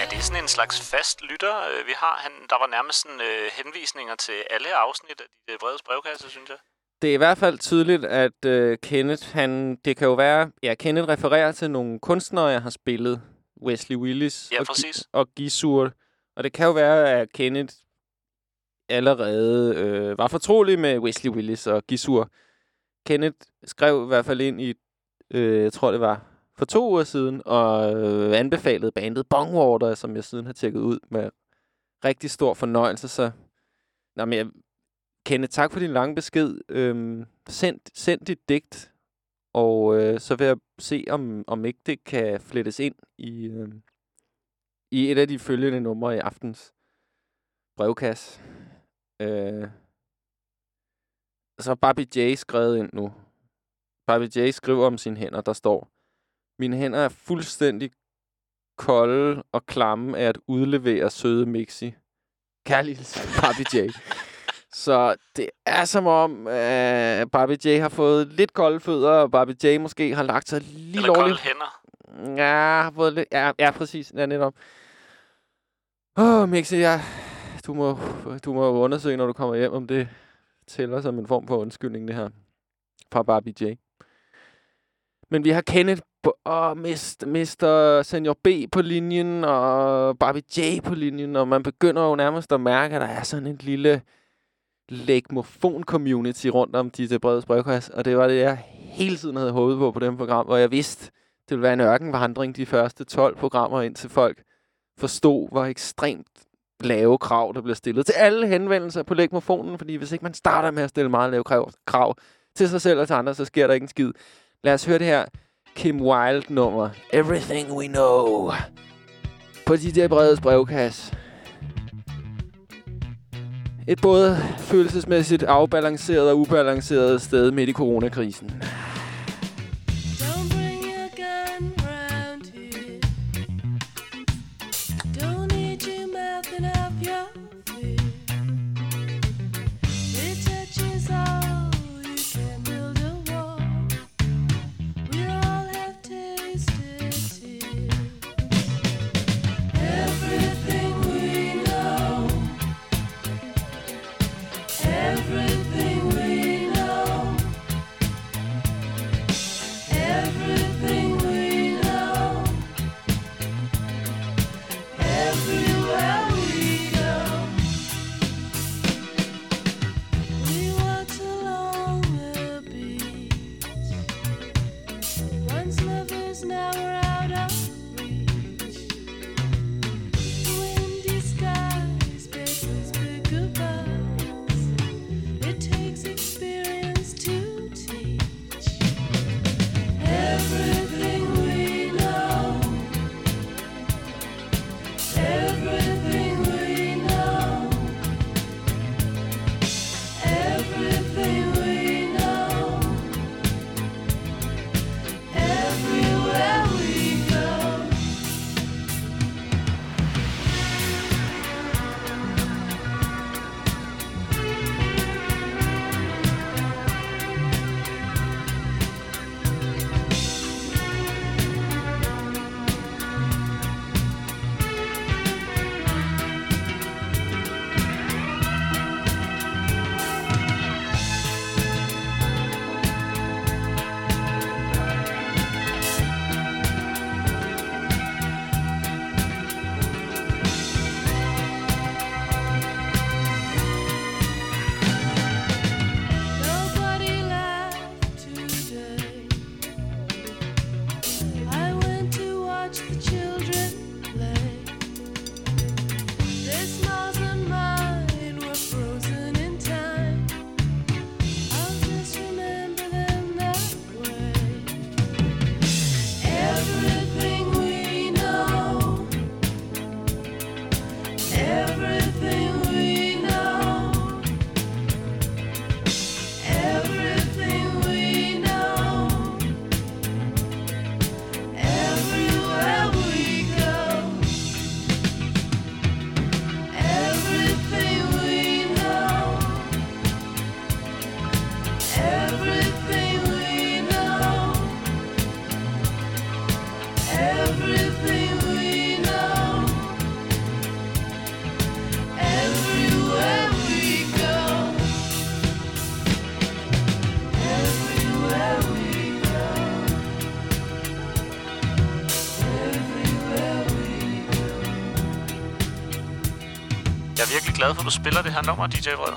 Er det sådan en slags fast lytter, øh, vi har? Han, der var nærmest sådan, øh, henvisninger til alle afsnit af de brede brevkasse, synes jeg. Det er i hvert fald tydeligt, at øh, Kenneth, han, det kan jo være... Ja, Kenneth refererer til nogle kunstnere, jeg har spillet. Wesley Willis Ja, og, præcis. Og Gisur. Og det kan jo være, at Kenneth allerede øh, var fortrolig med Wesley Willis og Gisur. Kenneth skrev i hvert fald ind i, øh, jeg tror det var for to uger siden, og øh, anbefalede bandet Bongwater, som jeg siden har tjekket ud med rigtig stor fornøjelse. Så, nå, men jeg, Kenneth, tak for din lange besked. Øhm, send, send dit digt, og øh, så vil jeg se, om, om ikke det kan flettes ind i, øh, i et af de følgende numre i aftens brevkasse. Øh, så Barbie J skrevet ind nu. Barbie J skriver om sine hænder, der står, Mine hænder er fuldstændig kolde og klamme af at udlevere søde Mixi. Kærlig Barbie J. Så det er som om, øh, Barbie J har fået lidt kolde fødder, og Barbie J måske har lagt sig lige Eller lovligt. hænder. Ja, har fået lidt, ja, ja, præcis. Ja, netop. Åh, oh, Mixi, ja, du må, du må undersøge, når du kommer hjem, om det tæller som en form for undskyldning, det her. Fra Barbie J. Men vi har Kenneth og Mr. Mr. Senior B på linjen, og Barbie J på linjen, og man begynder jo nærmest at mærke, at der er sådan et lille legmofon-community rundt om DJ Breds brevkasse, og det var det, jeg hele tiden havde håbet på på dem program, hvor jeg vidste, det ville være en ørkenvandring de første 12 programmer, indtil folk forstod, hvor ekstremt lave krav, der bliver stillet til alle henvendelser på legmofonen, fordi hvis ikke man starter med at stille meget lave krav, krav til sig selv og til andre, så sker der ikke en skid. Lad os høre det her Kim Wilde-nummer. Everything We Know. På DJ Bredes brevkasse. Et både følelsesmæssigt afbalanceret og ubalanceret sted midt i coronakrisen. Glad for, at du spiller det her nummer, DJ Vred.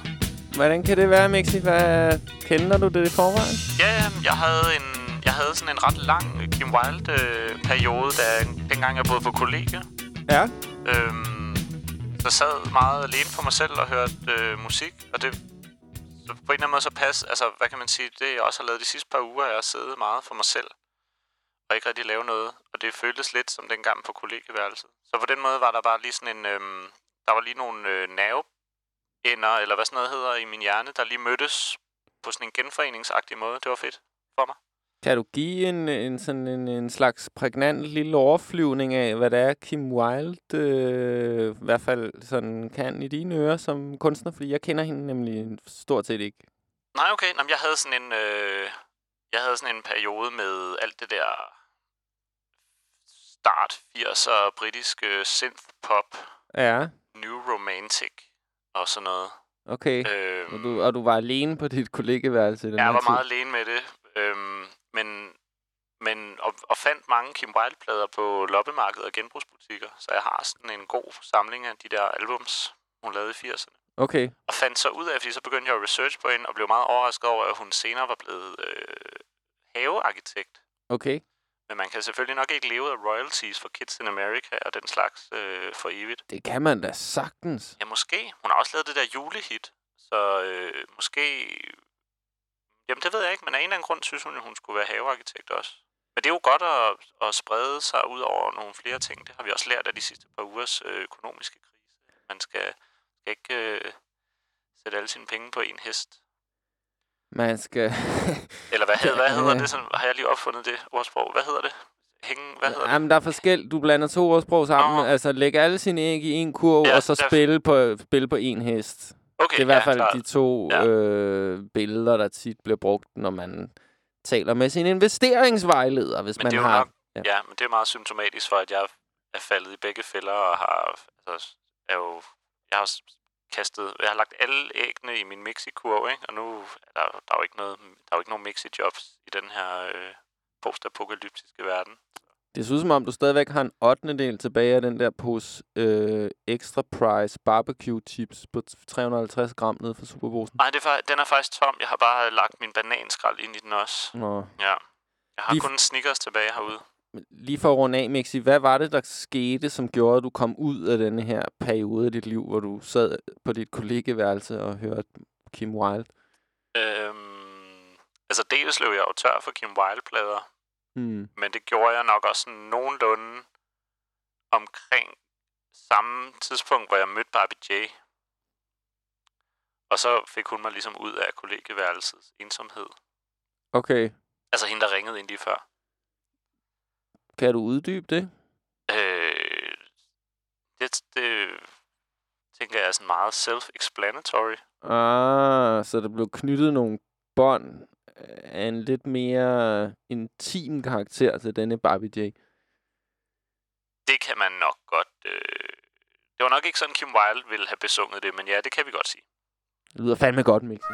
Hvordan kan det være, Mixi? Hvad, kender du det i forvejen? Ja, ja, jeg havde en, jeg havde sådan en ret lang Kim Wilde-periode, da, dengang jeg boede på kollegie. Ja. Øhm, så sad meget alene for mig selv og hørte øh, musik, og det så på en eller anden måde så pas, altså hvad kan man sige, det jeg også har lavet de sidste par uger, jeg har siddet meget for mig selv og ikke rigtig lave noget, og det føltes lidt som dengang på kollegeværelset. Så på den måde var der bare lige sådan en, øhm, der var lige nogle øh, nerveender, eller hvad sådan noget hedder i min hjerne, der lige mødtes på sådan en genforeningsagtig måde. Det var fedt for mig. Kan du give en, en, sådan en, en slags prægnant lille overflyvning af, hvad det er, Kim Wilde øh, i hvert fald sådan kan i dine ører som kunstner? Fordi jeg kender hende nemlig stort set ikke. Nej, okay. Nå, men jeg havde sådan en, øh, jeg havde sådan en periode med alt det der start 80'er britiske synth-pop, Ja, new romantic og sådan noget. okay. Øhm, Og du, og du var alene på dit kollegeværelse i den jeg var tid? meget alene med det, øhm, men, men og, og fandt mange Kim Wilde-plader på loppemarkeder og genbrugsbutikker, så jeg har sådan en god samling af de der albums, hun lavede i 80'erne. Okay. Og fandt så ud af, fordi så begyndte jeg at research på hende, og blev meget overrasket over, at hun senere var blevet øh, havearkitekt. Okay. Men man kan selvfølgelig nok ikke leve af royalties for Kids in America og den slags øh, for evigt. Det kan man da sagtens. Ja, måske. Hun har også lavet det der julehit, så øh, måske... Jamen, det ved jeg ikke, men af en eller anden grund synes hun, at hun skulle være havearkitekt også. Men det er jo godt at, at sprede sig ud over nogle flere ting. Det har vi også lært af de sidste par ugers øh, økonomiske krise. Man skal, skal ikke øh, sætte alle sine penge på en hest. Man skal... Eller hvad, hed, hvad hedder det? Sådan, har jeg lige opfundet det ordsprog? Hvad hedder det? Hænge, hvad hedder det? Jamen, der er forskel. Du blander to ordsprog sammen. Nå. Altså, læg alle sine æg i en kurv, Ja, og så spille på, spille på en hest. Okay, det er i hvert ja, fald klart. de to Ja. øh, billeder, der tit bliver brugt, når man taler med sin investeringsvejleder, hvis Men man det har... nok, ja. ja, men det er meget symptomatisk for, at jeg er faldet i begge fælder og har, altså, er jo, jeg har kastet, jeg har lagt alle æggene i min mixikurv, ikke? Og nu er der, der er jo ikke noget, der er jo ikke nogen mixi-jobs i den her øh, postapokalyptiske verden. Det synes som om, du stadigvæk har en 8. del tilbage af den der pose øh, extra price barbecue chips på 350 gram nede fra Superbrusen. Nej, det er, den er faktisk tom. Jeg har bare lagt min bananskrald ind i den også. Nå. Ja. Jeg har Lige kun Snickers tilbage herude. Lige for at runde af, Mixi, hvad var det, der skete, som gjorde, at du kom ud af denne her periode af dit liv, hvor du sad på dit kollegeværelse og hørte Kim Wilde? Øhm, altså dels løb jeg jo tør for Kim Wilde-plader, Hmm. men det gjorde jeg nok også nogenlunde omkring samme tidspunkt, hvor jeg mødte Barbie J. Og så fik hun mig ligesom ud af kollegeværelsets ensomhed. Okay. Altså hende, der ringede ind lige før. Kan du uddybe det? Øh, det, det tænker jeg er sådan meget self-explanatory. Ah, så der blev knyttet nogle bånd af en lidt mere intim karakter til denne Barbie J. Det kan man nok godt... Øh, det var nok ikke sådan, Kim Wilde ville have besunget det, men ja, det kan vi godt sige. Det lyder fandme godt, Mixi.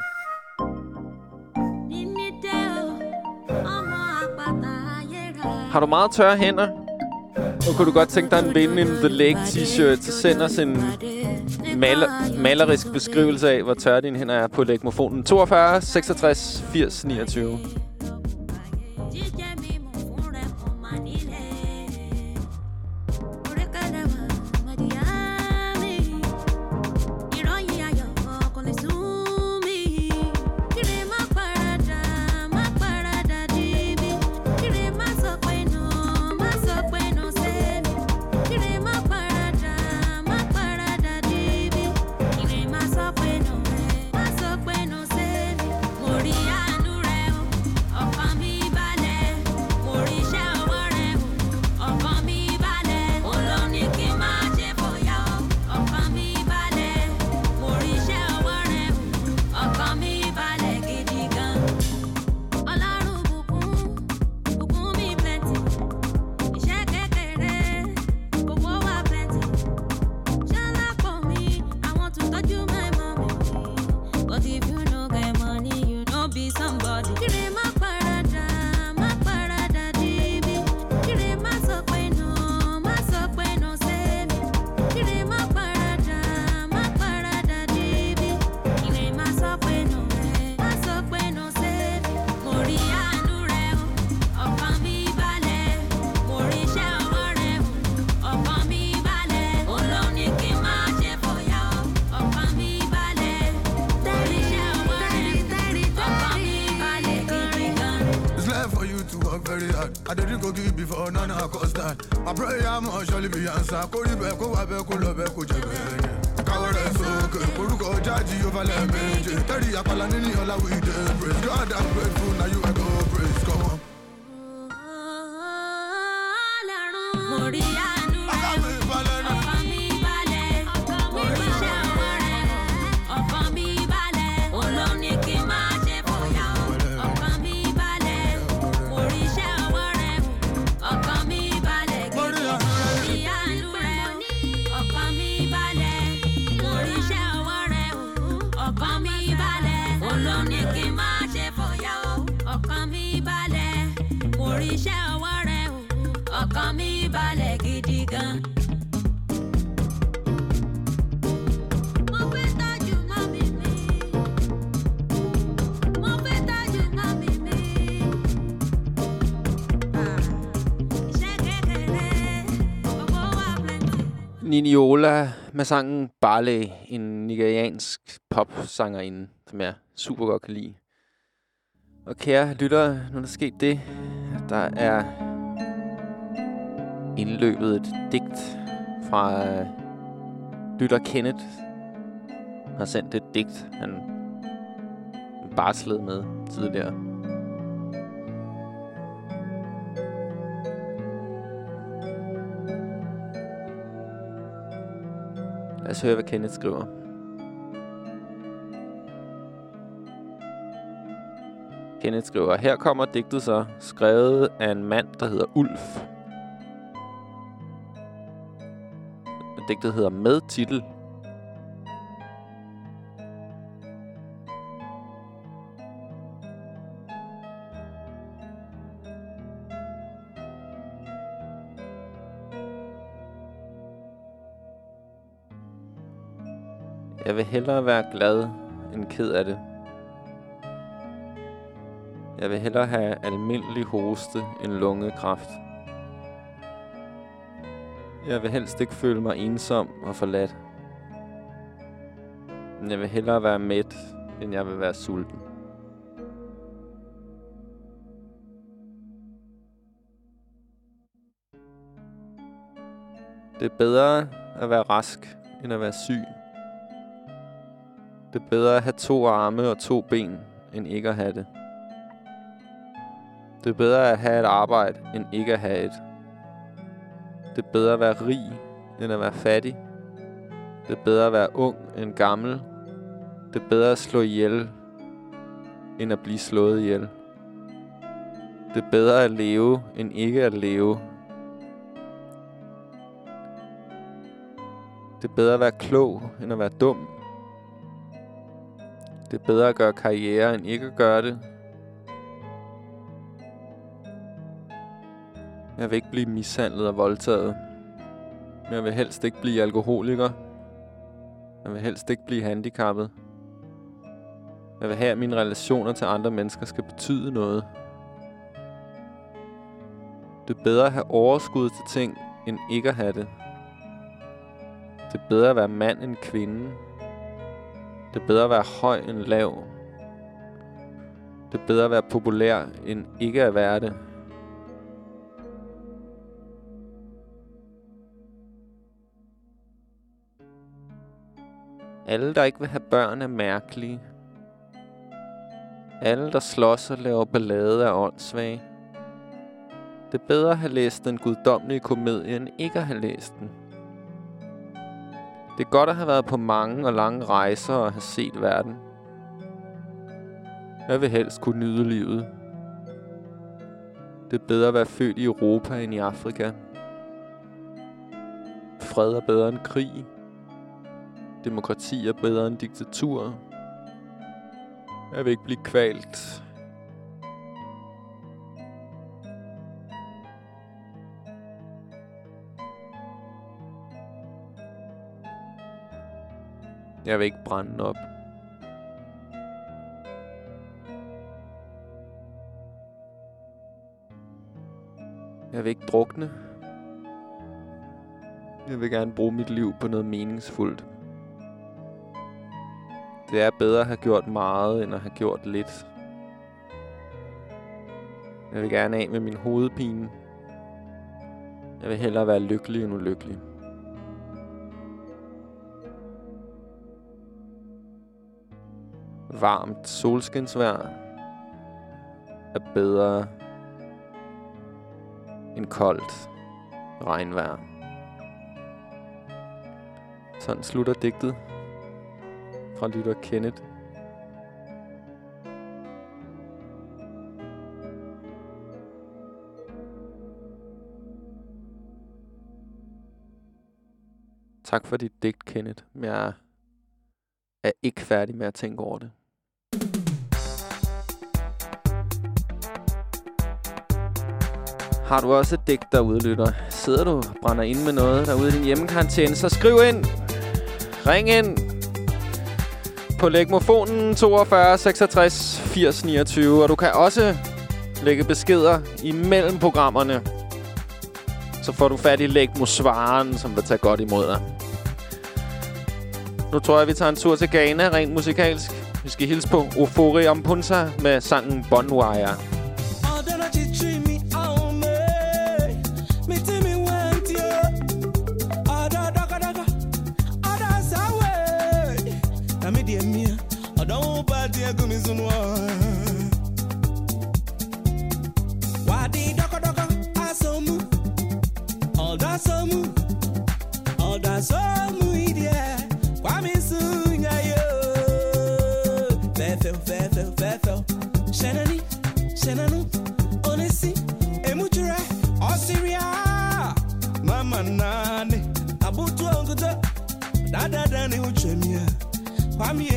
Har du meget tørre hænder? Og kunne du godt tænke dig en Vinde in the Lake t-shirt, så send os en maler, malerisk beskrivelse af, hvor tørre dine hænder er på lægmofonen. 42 66 80 29. Niniola med sangen Barley, en nigeriansk popsangerinde, som jeg super godt kan lide. Og kære lyttere, nu er der sket det, at der er indløbet et digt fra øh, lytter Kenneth. Han har sendt et digt, han barslede med tidligere. Lad os høre, hvad Kenneth skriver. Kenneth skriver, her kommer digtet så, skrevet af en mand, der hedder Ulf. Digtet hedder Med titel. Jeg vil hellere være glad end ked af det. Jeg vil hellere have almindelig hoste end lungekræft. Jeg vil helst ikke føle mig ensom og forladt. Men jeg vil hellere være mæt, end jeg vil være sulten. Det er bedre at være rask, end at være syg. Det er bedre at have to arme og to ben, end ikke at have det. Det er bedre at have et arbejde, end ikke at have et. Det er bedre at være rig, end at være fattig. Det er bedre at være ung end gammel. Det er bedre at slå ihjel, end at blive slået ihjel. Det er bedre at leve, end ikke at leve. Det er bedre at være klog, end at være dum. Det er bedre at gøre karriere, end ikke at gøre det. Jeg vil ikke blive mishandlet og voldtaget. Jeg vil helst ikke blive alkoholiker. Jeg vil helst ikke blive handicappet. Jeg vil have, at mine relationer til andre mennesker skal betyde noget. Det er bedre at have overskud til ting, end ikke at have det. Det er bedre at være mand end kvinde. Det er bedre at være høj end lav. Det er bedre at være populær end ikke at være det. Alle, der ikke vil have børn, er mærkelige. Alle, der slås og laver ballade, er åndssvage. Det er bedre at have læst den guddommelige komedie, end ikke at have læst den. Det er godt at have været på mange og lange rejser og have set verden. Jeg vil helst kunne nyde livet. Det er bedre at være født i Europa end i Afrika. Fred er bedre end krig. Demokrati er bedre end diktatur. Jeg vil ikke blive kvalt. Jeg vil ikke brænde op. Jeg vil ikke drukne. Jeg vil gerne bruge mit liv på noget meningsfuldt. Det er bedre at have gjort meget, end at have gjort lidt. Jeg vil gerne af med min hovedpine. Jeg vil hellere være lykkelig end ulykkelig. Varmt solskinsvejr er bedre end koldt regnvejr. Sådan slutter digtet fra lytter Kenneth. Tak for dit digt, Kenneth. Men jeg er ikke færdig med at tænke over det. Har du også et digt derude, lytter? Sidder du og brænder ind med noget derude i din hjemmekarantæne, så skriv ind. Ring ind på lægmofonen 42 66 80 29. Og du kan også lægge beskeder imellem programmerne. Så får du fat i lægmosvaren, som vil tage godt imod dig. Nu tror jeg, vi tager en tur til Ghana, rent musikalsk. Vi skal hilse på Ofori Ampunsa med sangen Bonwire. tenanu onesi emujure osiria. Mama nani abutu onguto dadada ni uchemia. Kwamie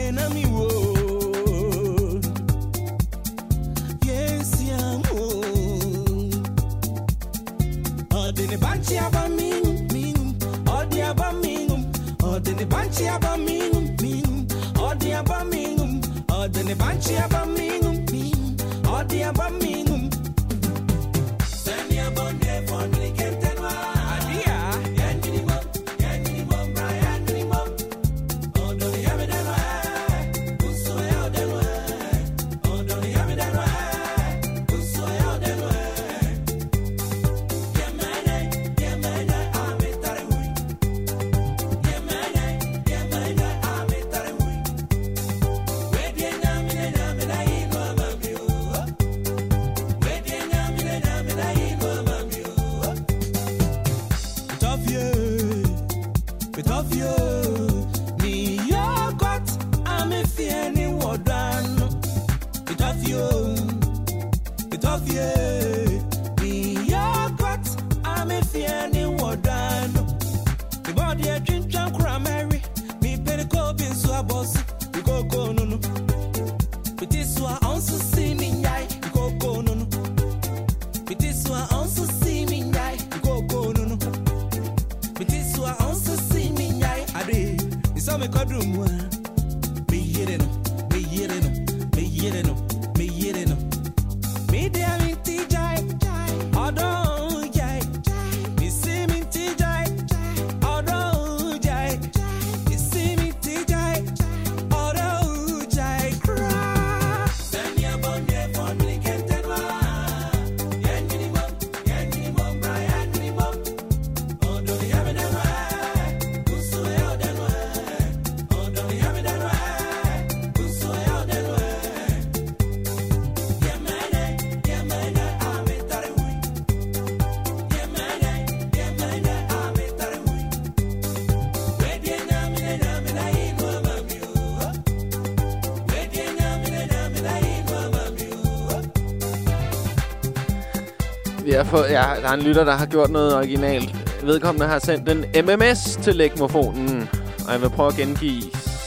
fået, ja, der er en lytter, der har gjort noget originalt. Vedkommende har sendt en MMS til lægmofonen. Og jeg vil prøve at gengive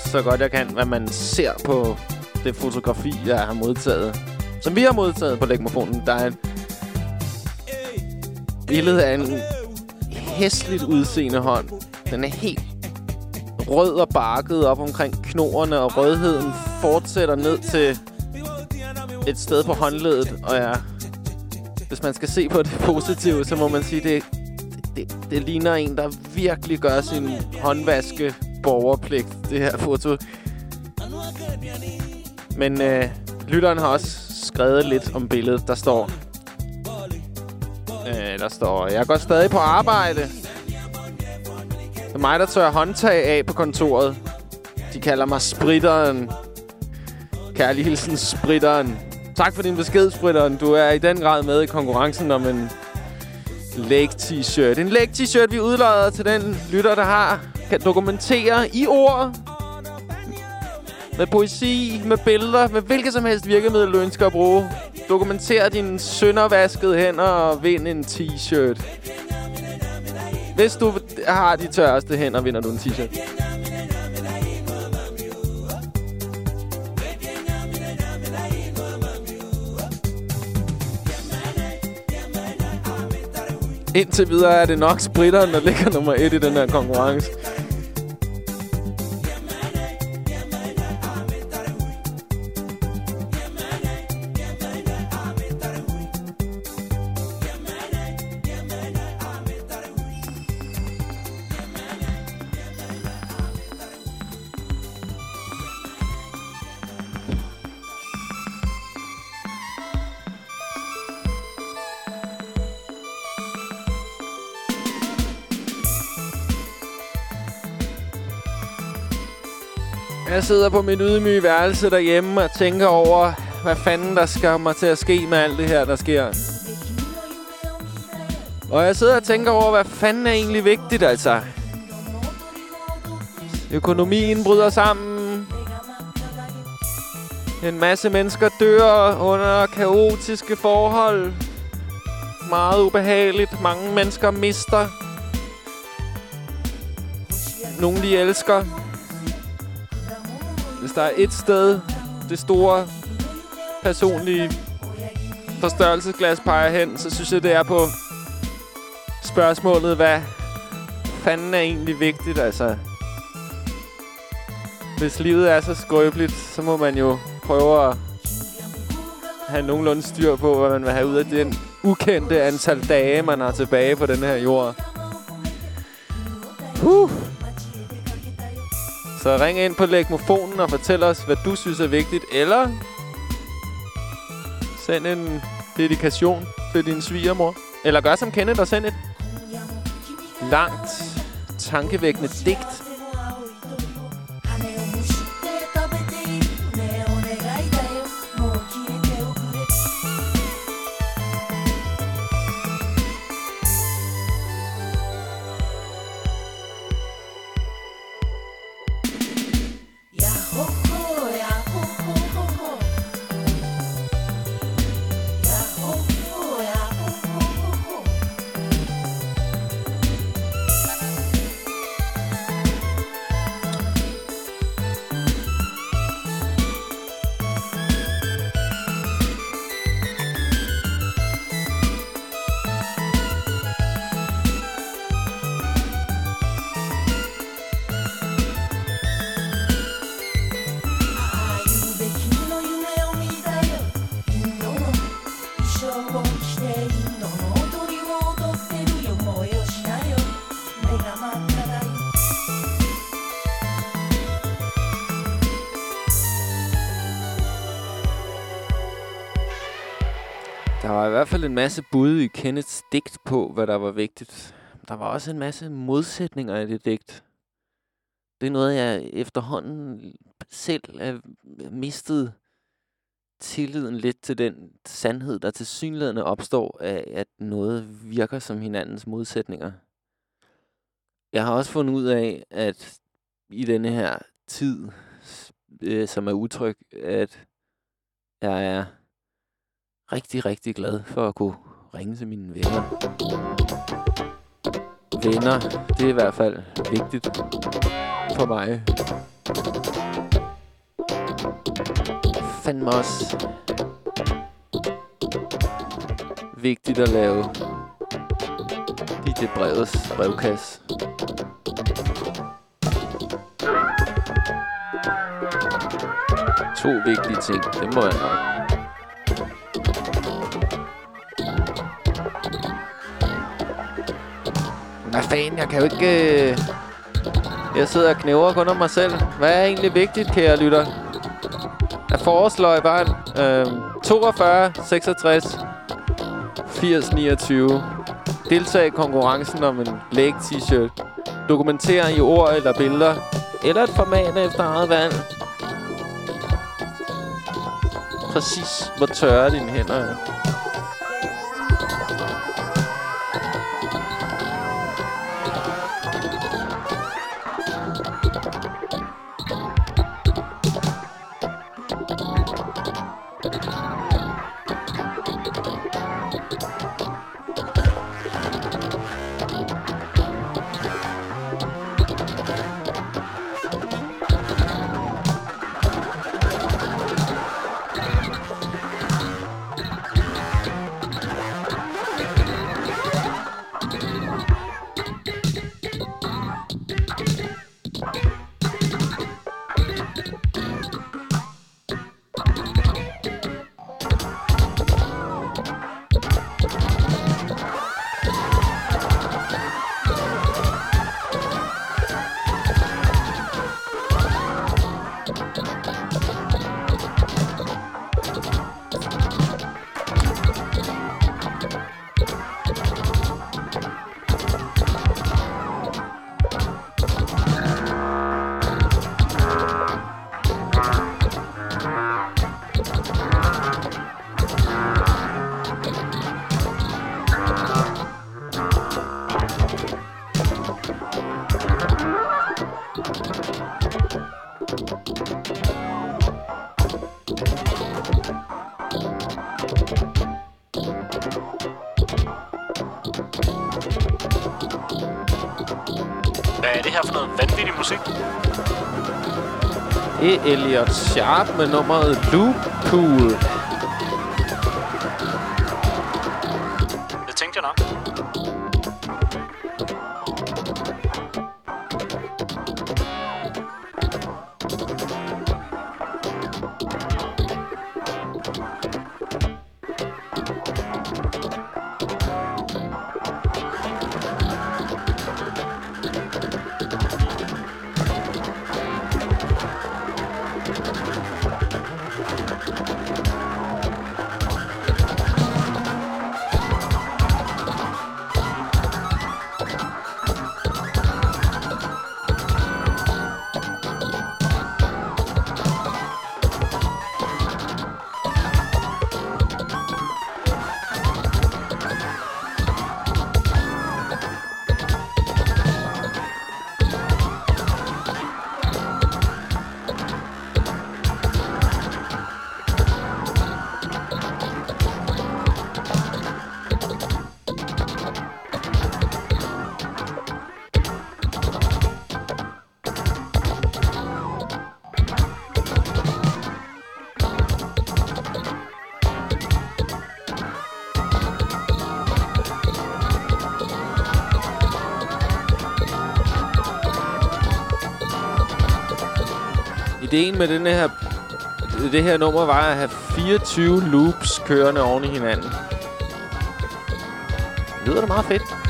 så godt jeg kan, hvad man ser på det fotografi, jeg har modtaget. Som vi har modtaget på lægmofonen. Der er et billede af en hæsligt udseende hånd. Den er helt rød og barket op omkring knorene, og rødheden fortsætter ned til et sted på håndledet. Og jeg hvis man skal se på det positive, så må man sige, det, det, det ligner en, der virkelig gør sin håndvaske borgerpligt, det her foto. Men øh, lytteren har også skrevet lidt om billedet. Der står, Øh, der står, jeg går stadig på arbejde. Det er mig, der tør håndtag af på kontoret. De kalder mig spritteren. Kærlig hilsen, spritteren. Tak for din besked, spritteren. Du er i den grad med i konkurrencen om en leg t-shirt. En leg t-shirt, vi udlader til den lytter, der har, kan dokumentere i ord, med poesi, med billeder, med hvilket som helst virkemiddel, du ønsker at bruge. Dokumenter dine søndervaskede hænder og vind en t-shirt. Hvis du har de tørreste hænder, vinder du en t-shirt. Indtil videre er det nok spritteren, der ligger nummer et i den her konkurrence. Sidder på mit ydmyge værelse derhjemme og tænker over, hvad fanden der skal mig til at ske med alt det her, der sker. Og jeg sidder og tænker over, hvad fanden er egentlig vigtigt, altså. Økonomien bryder sammen. En masse mennesker dør under kaotiske forhold. Meget ubehageligt. Mange mennesker mister. Nogle de elsker. Hvis der er et sted, det store personlige forstørrelsesglas peger hen, så synes jeg, det er på spørgsmålet, hvad fanden er egentlig vigtigt, altså. Hvis livet er så skrøbeligt, så må man jo prøve at have nogenlunde styr på, hvad man vil have ud af den ukendte antal dage, man har tilbage på den her jord. Uh. Så ring ind på legmofonen og fortæl os, hvad du synes er vigtigt. Eller send en dedikation til din svigermor. Eller gør som Kenneth og send et langt, tankevækkende digt. Hvert fald en masse bud i Kenneths digt på, hvad der var vigtigt. Der var også en masse modsætninger i det digt. Det er noget, jeg efterhånden selv er mistet tilliden lidt til den sandhed, der til synlædende opstår af, at noget virker som hinandens modsætninger. Jeg har også fundet ud af, at i denne her tid, øh, som er utryg, at jeg er rigtig, rigtig glad for at kunne ringe til mine venner. Venner, det er i hvert fald vigtigt for mig. Fandme også vigtigt at lave DJ Brevets brevkasse. To vigtige ting, det må jeg nok. Hvad fanden, jeg kan jo ikke... Øh... Jeg sidder og knæver kun om mig selv. Hvad er egentlig vigtigt, kære lytter? Jeg foreslår bare øh, 42, 66, 80, 29. Deltag i konkurrencen om en læg t-shirt. Dokumenter i ord eller billeder. Eller et format efter eget valg. Præcis, hvor tørre dine hænder er. Det er Elliot Sharp med nummeret Loop Pool. Ideen med den her, det her nummer var at have 24 loops kørende oven i hinanden. Lyder det meget fedt?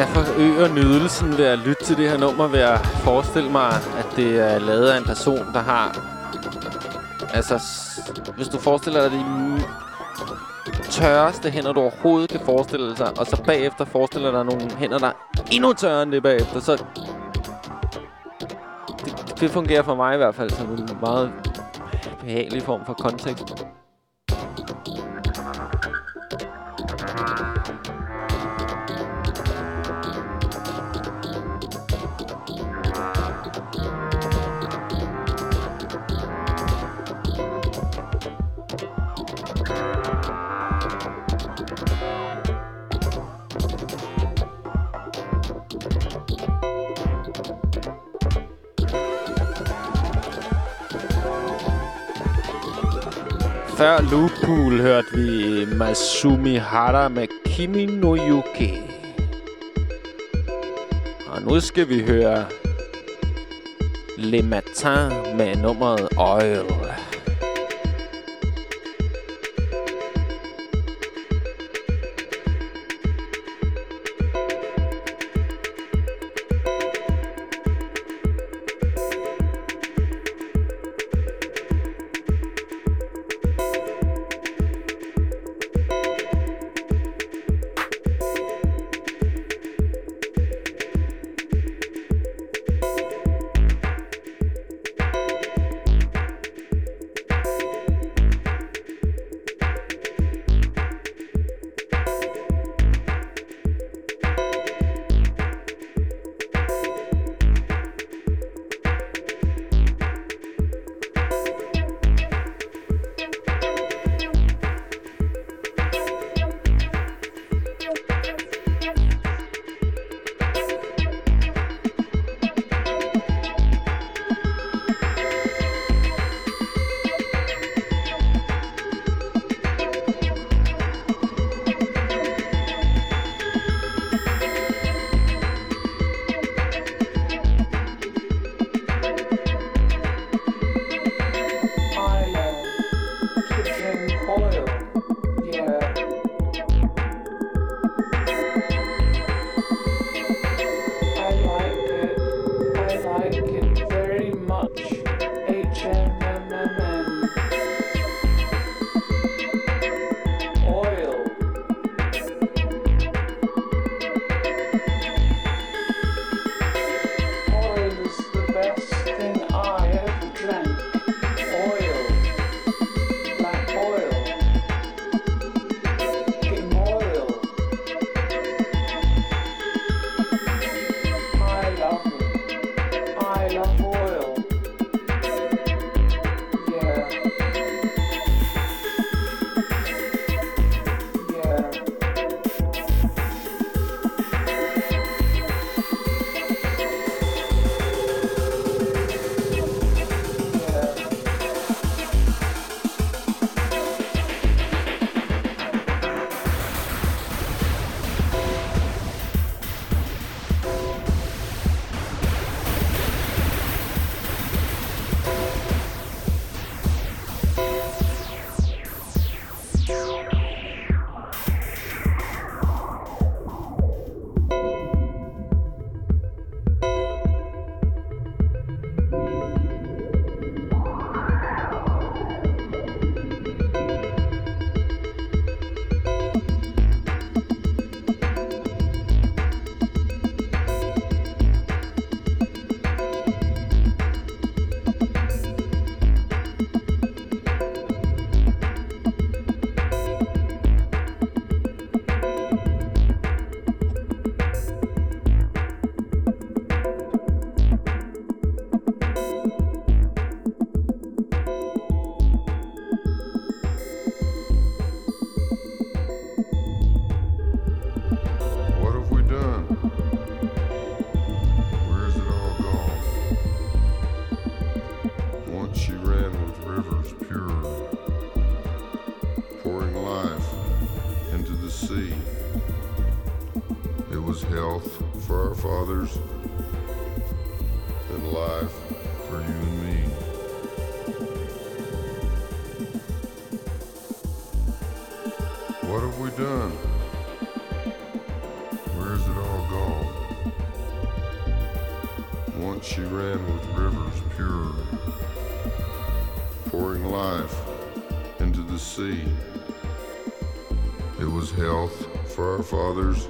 Jeg forøger nydelsen ved at lytte til det her nummer, ved at forestille mig, at det er lavet af en person, der har... Altså, hvis du forestiller dig de tørreste hænder, du overhovedet kan forestille dig, og så bagefter forestiller dig nogle hænder, der er endnu tørre end det bagefter, så... Det, det fungerer for mig i hvert fald som en meget behagelig form for kontekst. Loopool hørte vi Masumi Hara med Kimi no Yuki. Og nu skal vi høre Le Matin med nummeret Oil. Fathers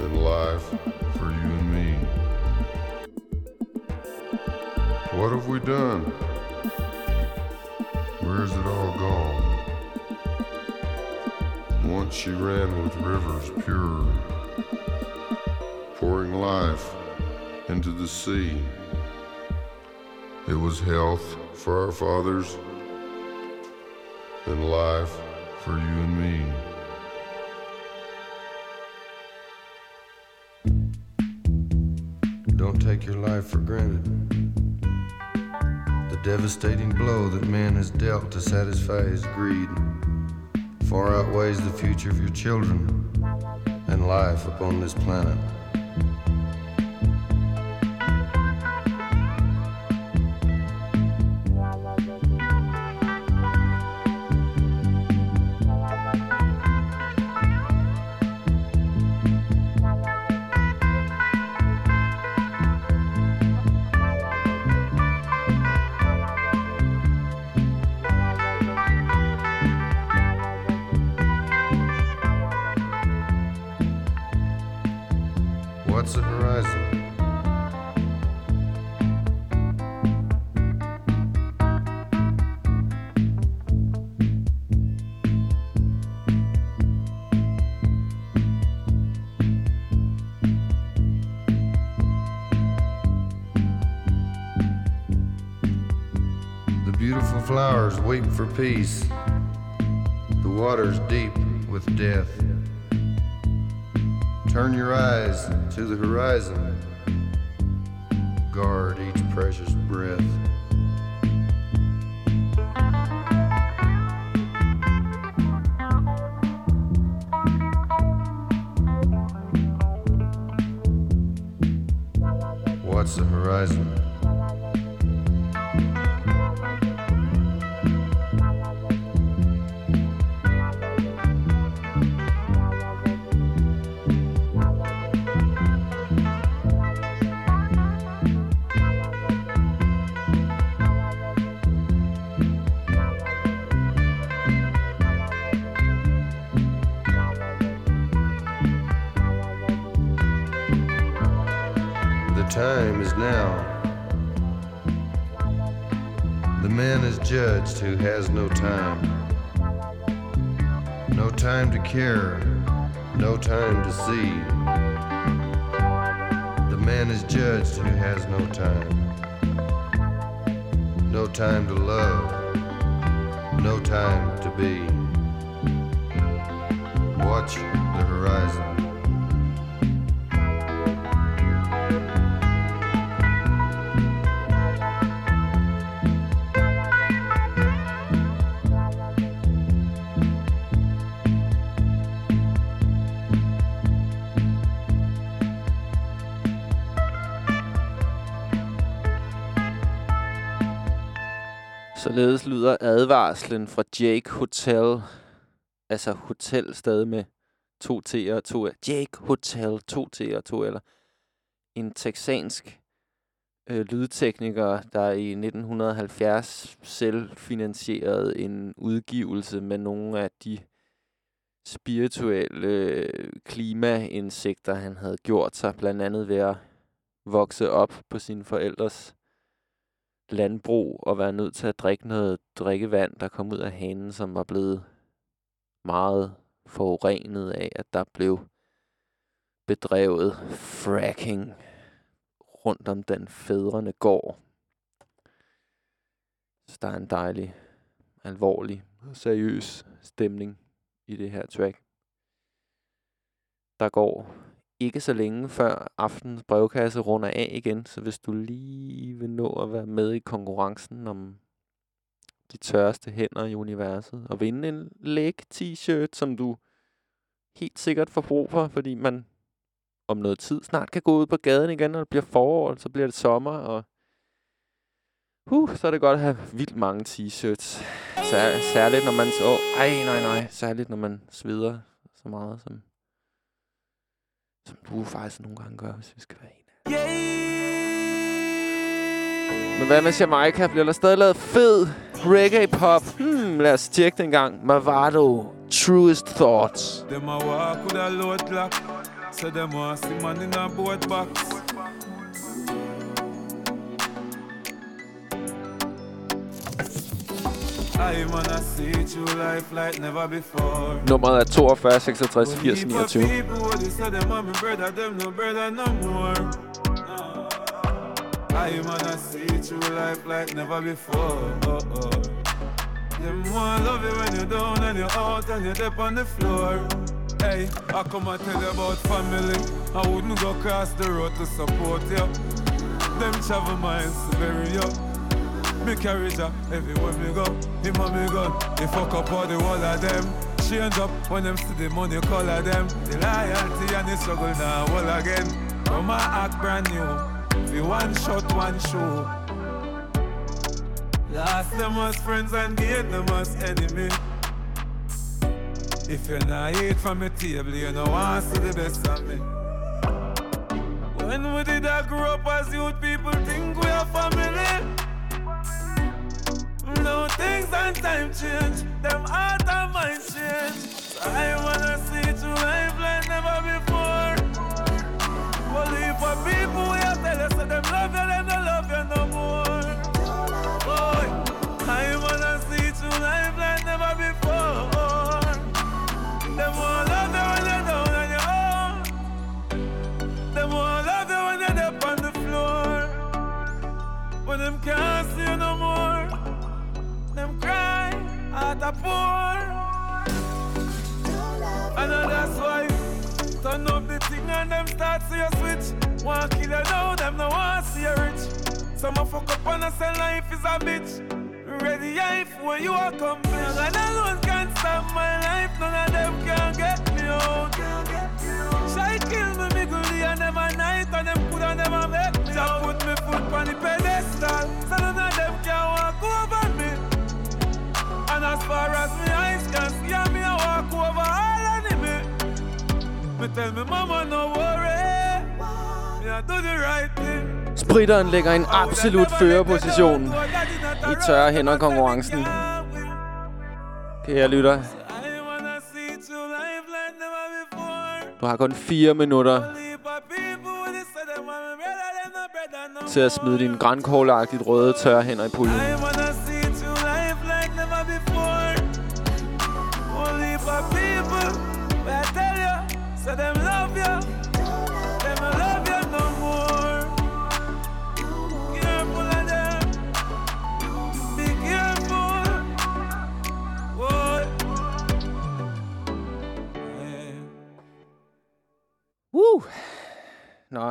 and life for you and me. What have we done? Where's it all gone? Once she ran with rivers pure, pouring life into the sea. It was health for our fathers devastating blow that man has dealt to satisfy his greed far outweighs the future of your children and life upon this planet. Weep for peace. The water's deep with death. Turn your eyes to the horizon. Guard each precious breath. Time to love, no time to be. Advarslen fra Jake Hotel. Altså hotel stadig med to T'er og to L'er. Jake Hotel, to T'er og to L'er. En texansk øh, lydtekniker, der i 1970 selv finansierede en udgivelse med nogle af de spirituelle øh, klimaindsigter, han havde gjort sig, blandt andet ved at vokse op på sine forældres landbrug og være nødt til at drikke noget drikkevand, der kom ud af hanen, som var blevet meget forurenet af, at der blev bedrevet fracking rundt om den fædrene gård. Så der er en dejlig, alvorlig, seriøs stemning i det her track. Der går ikke så længe før aftens brevkasse runder af igen, så hvis du lige vil nå at være med i konkurrencen om de tørreste hænder i universet, og vinde en læk t-shirt, som du helt sikkert får brug for, fordi man om noget tid snart kan gå ud på gaden igen, når det bliver forår, så bliver det sommer, og huh, så er det godt at have vildt mange t-shirts. Sær, særligt når man... Åh, oh, ej, nej, nej. Særligt når man sveder så meget, som, som du faktisk nogle gange gør, hvis vi skal være en Men hvad med Jamaica? Bliver der stadig lavet fed reggae-pop? Hmm, lad os tjekke den gang. Mavado, Truest Thoughts. Them a walk with a load lock. So them want see man in a boat box. Nummeret er 42 66 80 29. People what they say them are my brother, them no brother no more. I wanna see true life like never before. Oh, oh. Them want love you when you're down and you're out and you're deep on the floor. Hey, I come and tell you about family. I wouldn't go cross the road to support you. Them travel minds bury you. Me carry her everywhere me go. Him and me gun, they fuck up all the wall of them. Change up when them see the money color them. The loyalty and the struggle now all again. Come and act brand new. Be one shot, one show. Last them as friends and gain them as enemy. If you're not eat from the table, you know to see the best of me. When we did I grow up as youth, people think we are family. No things and time change, them heart and mind change. So I wanna see through life like never before. Only for people we have tell us that them love you, them don't love you no more. A. And that's why turn up the thing and them start see you switch. Kill you now, them no want see you rich. Some a fuck up and I say life is a bitch. Ready life when you are complete. And alone can't stop my life, none of them can get me out. Shy kill me, Me tell me mama no worry, me a do the right thing. Spritteren lægger en absolut førerposition i tørre hænder konkurrencen. Kære lytter. Du har kun 4 minutter til at smide dine grænkålagtigt røde tørre hænder i puljen.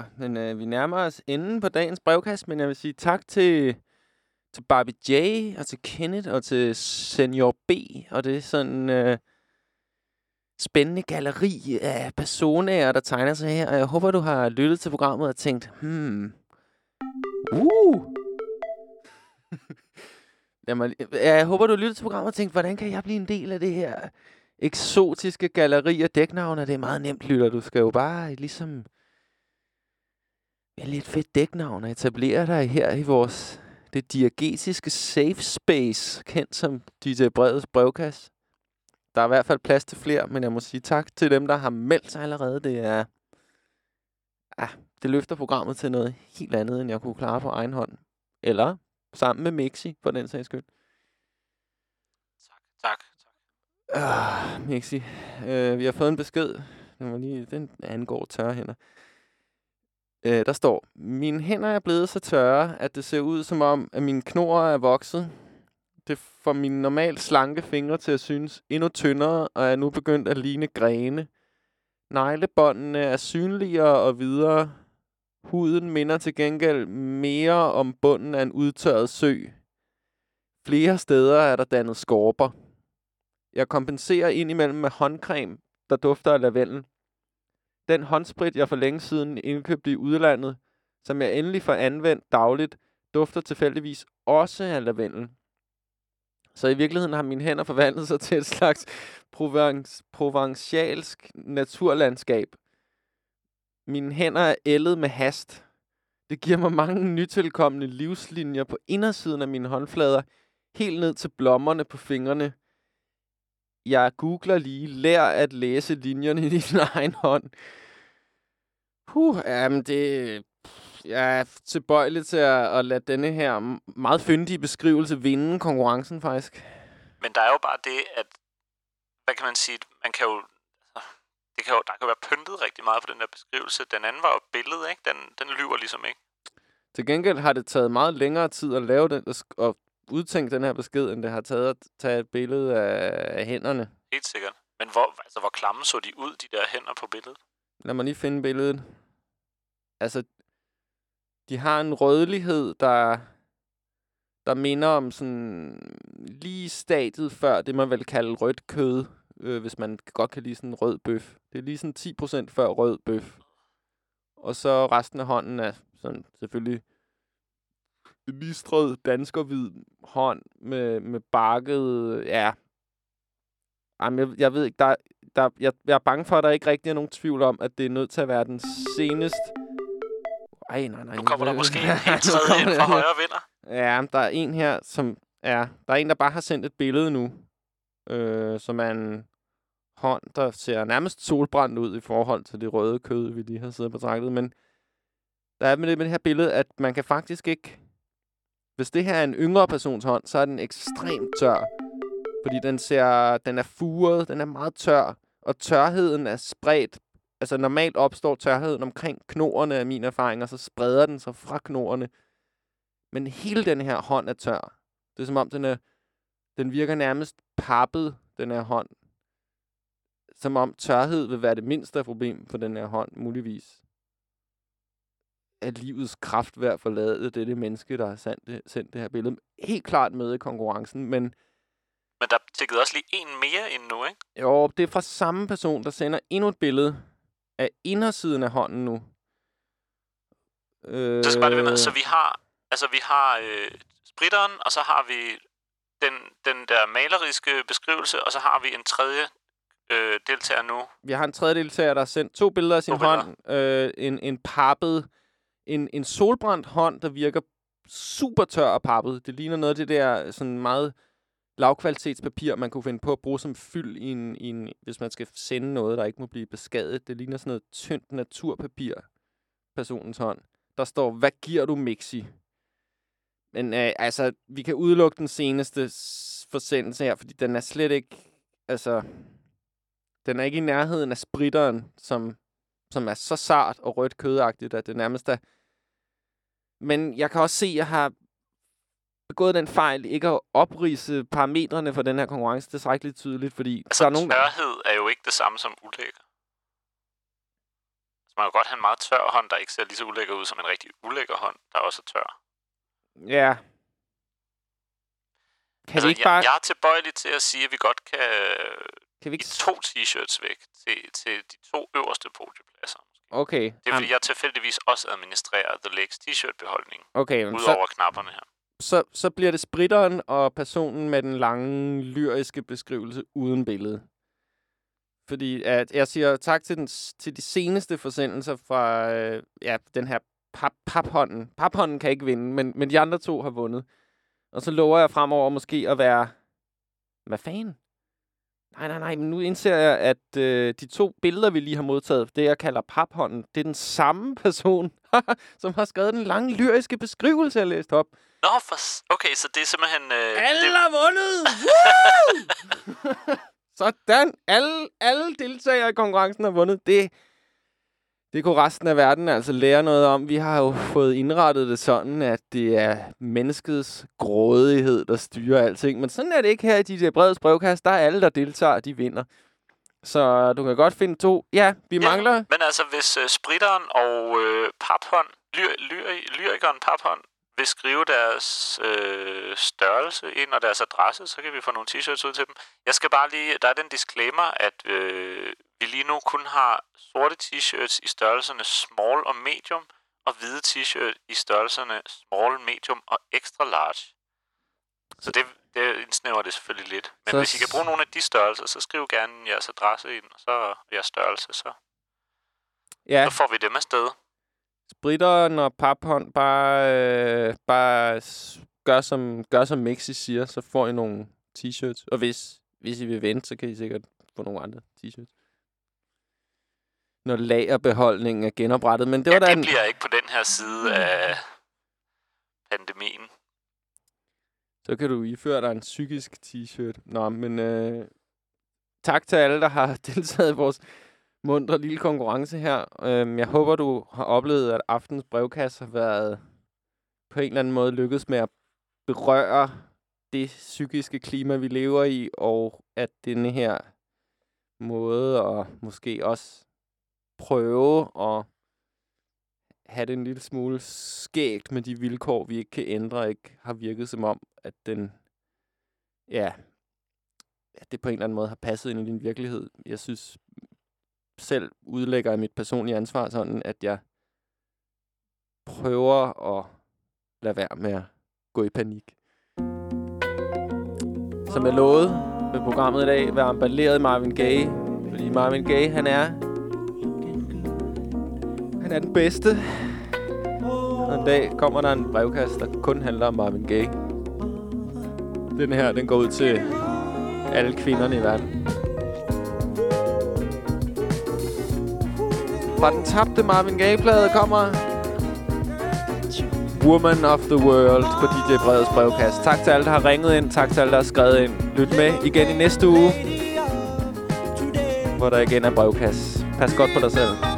Nå, men øh, vi nærmer os enden på dagens brevkast, men jeg vil sige tak til, til Barbie J, og til Kenneth, og til Senior B, og det er sådan øh, spændende galleri af personer, der tegner sig her, og jeg håber, du har lyttet til programmet og tænkt, hmm, uh! Jamen, jeg håber, du har lyttet til programmet og tænkt, hvordan kan jeg blive en del af det her eksotiske galleri af dæknavne? Det er meget nemt, lytter. Du skal jo bare ligesom vælge et fedt dæknavn og etablere dig her i vores det diagetiske safe space, kendt som DJ Breds brevkasse. Der er i hvert fald plads til flere, men jeg må sige tak til dem, der har meldt sig allerede. Det er... Ah, det løfter programmet til noget helt andet, end jeg kunne klare på egen hånd. Eller sammen med Mixi, for den sags skyld. Tak. Ah, Mixi. Øh, vi har fået en besked. Den, var lige, den angår tørre hænder. Øh, der står, mine hænder er blevet så tørre, at det ser ud som om, at mine knorer er vokset. Det får mine normalt slanke fingre til at synes endnu tyndere, og er nu begyndt at ligne grene. Neglebåndene er synligere og videre. Huden minder til gengæld mere om bunden af en udtørret sø. Flere steder er der dannet skorper. Jeg kompenserer indimellem med håndcreme, der dufter af lavendel. Den håndsprit, jeg for længe siden indkøbte i udlandet, som jeg endelig får anvendt dagligt, dufter tilfældigvis også af lavendel. Så i virkeligheden har mine hænder forvandlet sig til et slags provence, provencialsk naturlandskab. Mine hænder er ældet med hast. Det giver mig mange nytilkommende livslinjer på indersiden af mine håndflader, helt ned til blommerne på fingrene. Jeg googler lige, lær at læse linjerne i din egen hånd. Puh, jamen det... Jeg er tilbøjelig til at, at lade denne her meget fyndige beskrivelse vinde konkurrencen, faktisk. Men der er jo bare det, at... Hvad kan man sige? Man kan jo... Det kan jo, der kan jo være pyntet rigtig meget på den der beskrivelse. Den anden var jo billedet, ikke? Den, den lyver ligesom ikke. Til gengæld har det taget meget længere tid at lave den, og udtænke den her besked, end det har taget at tage et billede af, af hænderne. Helt sikkert. Men hvor, altså, hvor klamme så de ud, de der hænder på billedet? Lad mig lige finde billedet. Altså, de har en rødlighed, der, der minder om sådan lige stadiet før det, man vil kalde rødt kød, øh, hvis man godt kan lide sådan en rød bøf. Det er lige sådan 10% før rød bøf. Og så resten af hånden er sådan selvfølgelig listret danskerhvid hånd med, med bakket, ja. Jamen, jeg, jeg ved ikke, der, der, jeg, jeg er bange for, at der ikke rigtig er nogen tvivl om, at det er nødt til at være den seneste... Ej, nej, nej. Nu kommer der måske en helt tredje ind fra højre vinder. Ja, der er en her, som er... Der er en, der bare har sendt et billede nu, øh, som er en hånd, der ser nærmest solbrændt ud i forhold til det røde kød, vi lige har siddet og betragtet. Men der er med det, med det her billede, at man kan faktisk ikke... Hvis det her er en yngre persons hånd, så er den ekstremt tør. Fordi den ser, den er furet, den er meget tør, og tørheden er spredt. Altså normalt opstår tørheden omkring knoerne af min erfaring, og så spreder den sig fra knoerne. Men hele den her hånd er tør. Det er som om, den, er, den virker nærmest pappet, den her hånd. Som om tørhed vil være det mindste problem på den her hånd, muligvis. At livets kraft ved at forlade det, er det menneske, der har sendt det, sendt det her billede. Helt klart med i konkurrencen, men Men der tikkede også lige en mere ind nu, ikke? jo, det er fra samme person, der sender endnu et billede af indersiden af hånden nu. Øh, Så skal bare vide med. Så vi har, altså vi har øh, spritteren, og så har vi den, den der maleriske beskrivelse, og så har vi en tredje øh, deltager nu. Vi har en tredje deltager, der har sendt to billeder af sin To billeder. hånd. Øh, en, en pappet, en, en solbrændt hånd, der virker super tør og pappet. Det ligner noget af det der øh, sådan meget lavkvalitetspapir, man kunne finde på at bruge som fyld, i en, i en, hvis man skal sende noget, der ikke må blive beskadiget. Det ligner sådan noget tyndt naturpapir, personens hånd. Der står, hvad giver du, Mixi? Men øh, altså, vi kan udelukke den seneste forsendelse her, fordi den er slet ikke, altså, den er ikke i nærheden af spritteren, som, som er så sart og rødt kødagtigt, at det nærmest er... Men jeg kan også se, at jeg har begået den fejl, ikke at oprise parametrene for den her konkurrence tilstrækkeligt tydeligt, fordi Altså der er nogen... tørhed er jo ikke det samme som ulækker. Så man kan godt have en meget tør hånd, der ikke ser lige så ulækker ud som en rigtig ulækker hånd, der også er tør. Ja. Kan altså, vi ikke jeg, bare... jeg er tilbøjelig til at sige, at vi godt kan, Kan vi ikke... to t-shirts væk til, til de to øverste podiepladser. Okay. Det er, fordi jeg tilfældigvis også administrerer The Lakes t-shirt-beholdning. Okay, men Udover så- knapperne her. så, så bliver det spritteren og personen med den lange, lyriske beskrivelse uden billede. Fordi at jeg siger tak til, den, til de seneste forsendelser fra øh, ja, den her pap, paphånden. Paphånden kan ikke vinde, men, men de andre to har vundet. Og så lover jeg fremover måske at være... Hvad fanden? Nej, nej, nej, men nu indser jeg, at øh, de to billeder, vi lige har modtaget, det jeg kalder paphånden, det er den samme person, som har skrevet den lange lyriske beskrivelse, jeg læste op. Nå, for... Okay, så det er simpelthen... Øh, Alle det, har vundet! Sådan. Alle, alle deltagere i konkurrencen har vundet. Det, det kunne resten af verden altså lære noget om. Vi har jo fået indrettet det sådan, at det er menneskets grådighed, der styrer alting. Men sådan er det ikke her i DJ Breds brevkast. Der er alle, der deltager, de vinder. Så du kan godt finde to. Ja, vi ja. mangler... Men altså, hvis øh, spritteren og øh, paphånd, lyr, lyr, lyrikeren paphånd, vil skrive deres øh, størrelse ind og deres adresse, så kan vi få nogle t-shirts ud til dem. Jeg skal bare lige, der er den disclaimer, at øh, vi lige nu kun har sorte t-shirts i størrelserne small og medium, og hvide t-shirt i størrelserne small, medium og extra large. Så det, det indsnæver det selvfølgelig lidt. Men Så hvis I kan bruge nogle af de størrelser, så skriv gerne jeres adresse ind, og så jeres størrelse, så, Ja. så får vi dem afsted. Spritteren og paphånd bare, øh, bare gør, som, gør som Mixi siger, så får I nogle t-shirts. Og hvis, hvis I vil vente, så kan I sikkert få nogle andre t-shirts. Når lagerbeholdningen er genoprettet. Men det var ja, da det en... bliver ikke på den her side af pandemien. Så kan du iføre dig en psykisk t-shirt. Nå, men øh, tak til alle, der har deltaget i vores mundre lille konkurrence her. Øhm, jeg håber, du har oplevet, at aftens brevkasse har været på en eller anden måde lykkedes med at berøre det psykiske klima, vi lever i, og at denne her måde at måske også prøve at have det en lille smule skægt med de vilkår, vi ikke kan ændre, ikke har virket som om, at den, ja, at det på en eller anden måde har passet ind i din virkelighed. Jeg synes selv udlægger jeg mit personlige ansvar sådan, at jeg prøver at lade være med at gå i panik. Som jeg lovede med programmet i dag, være emballeret Marvin Gaye. Fordi Marvin Gaye, han er... Han er den bedste. Og en dag kommer der en brevkast, der kun handler om Marvin Gaye. Den her, den går ud til alle kvinderne i verden. Fra den tabte Marvin Gaye-plade kommer Woman of the World på DJ Breds brevkast. Tak til alle, der har ringet ind. Tak til alle, der har skrevet ind. Lyt med igen i næste uge, hvor der igen er brevkast. Pas godt på dig selv.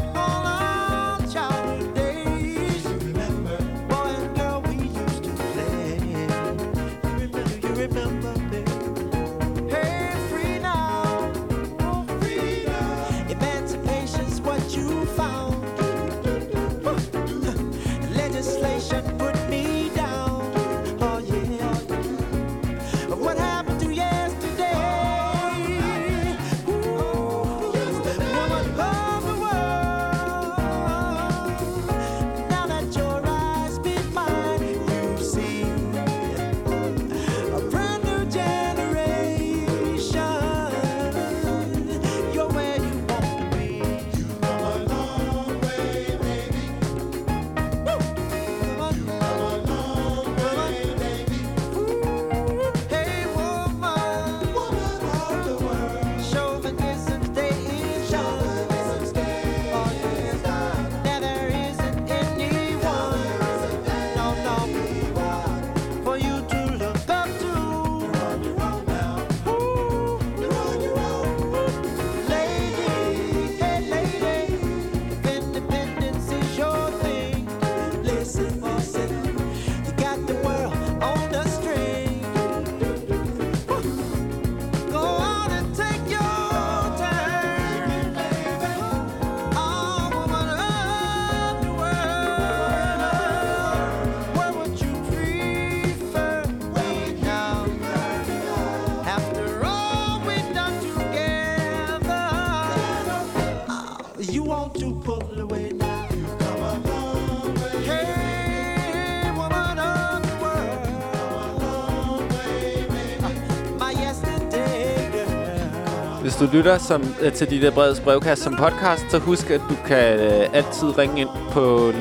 Lytter som, øh, til de der breds brevkast som podcast, så husk, at du kan øh, altid ringe ind på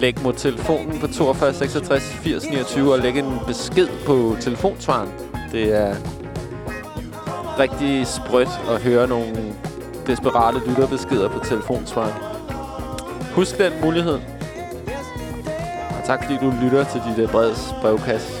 lægmod-telefonen på 42 66 80 29 og lægge en besked på telefonsvaren. Det er rigtig sprødt at høre nogle desperate lytterbeskeder på telefonsvaren. Husk den mulighed. Og tak fordi du lytter til de der breds brevkast.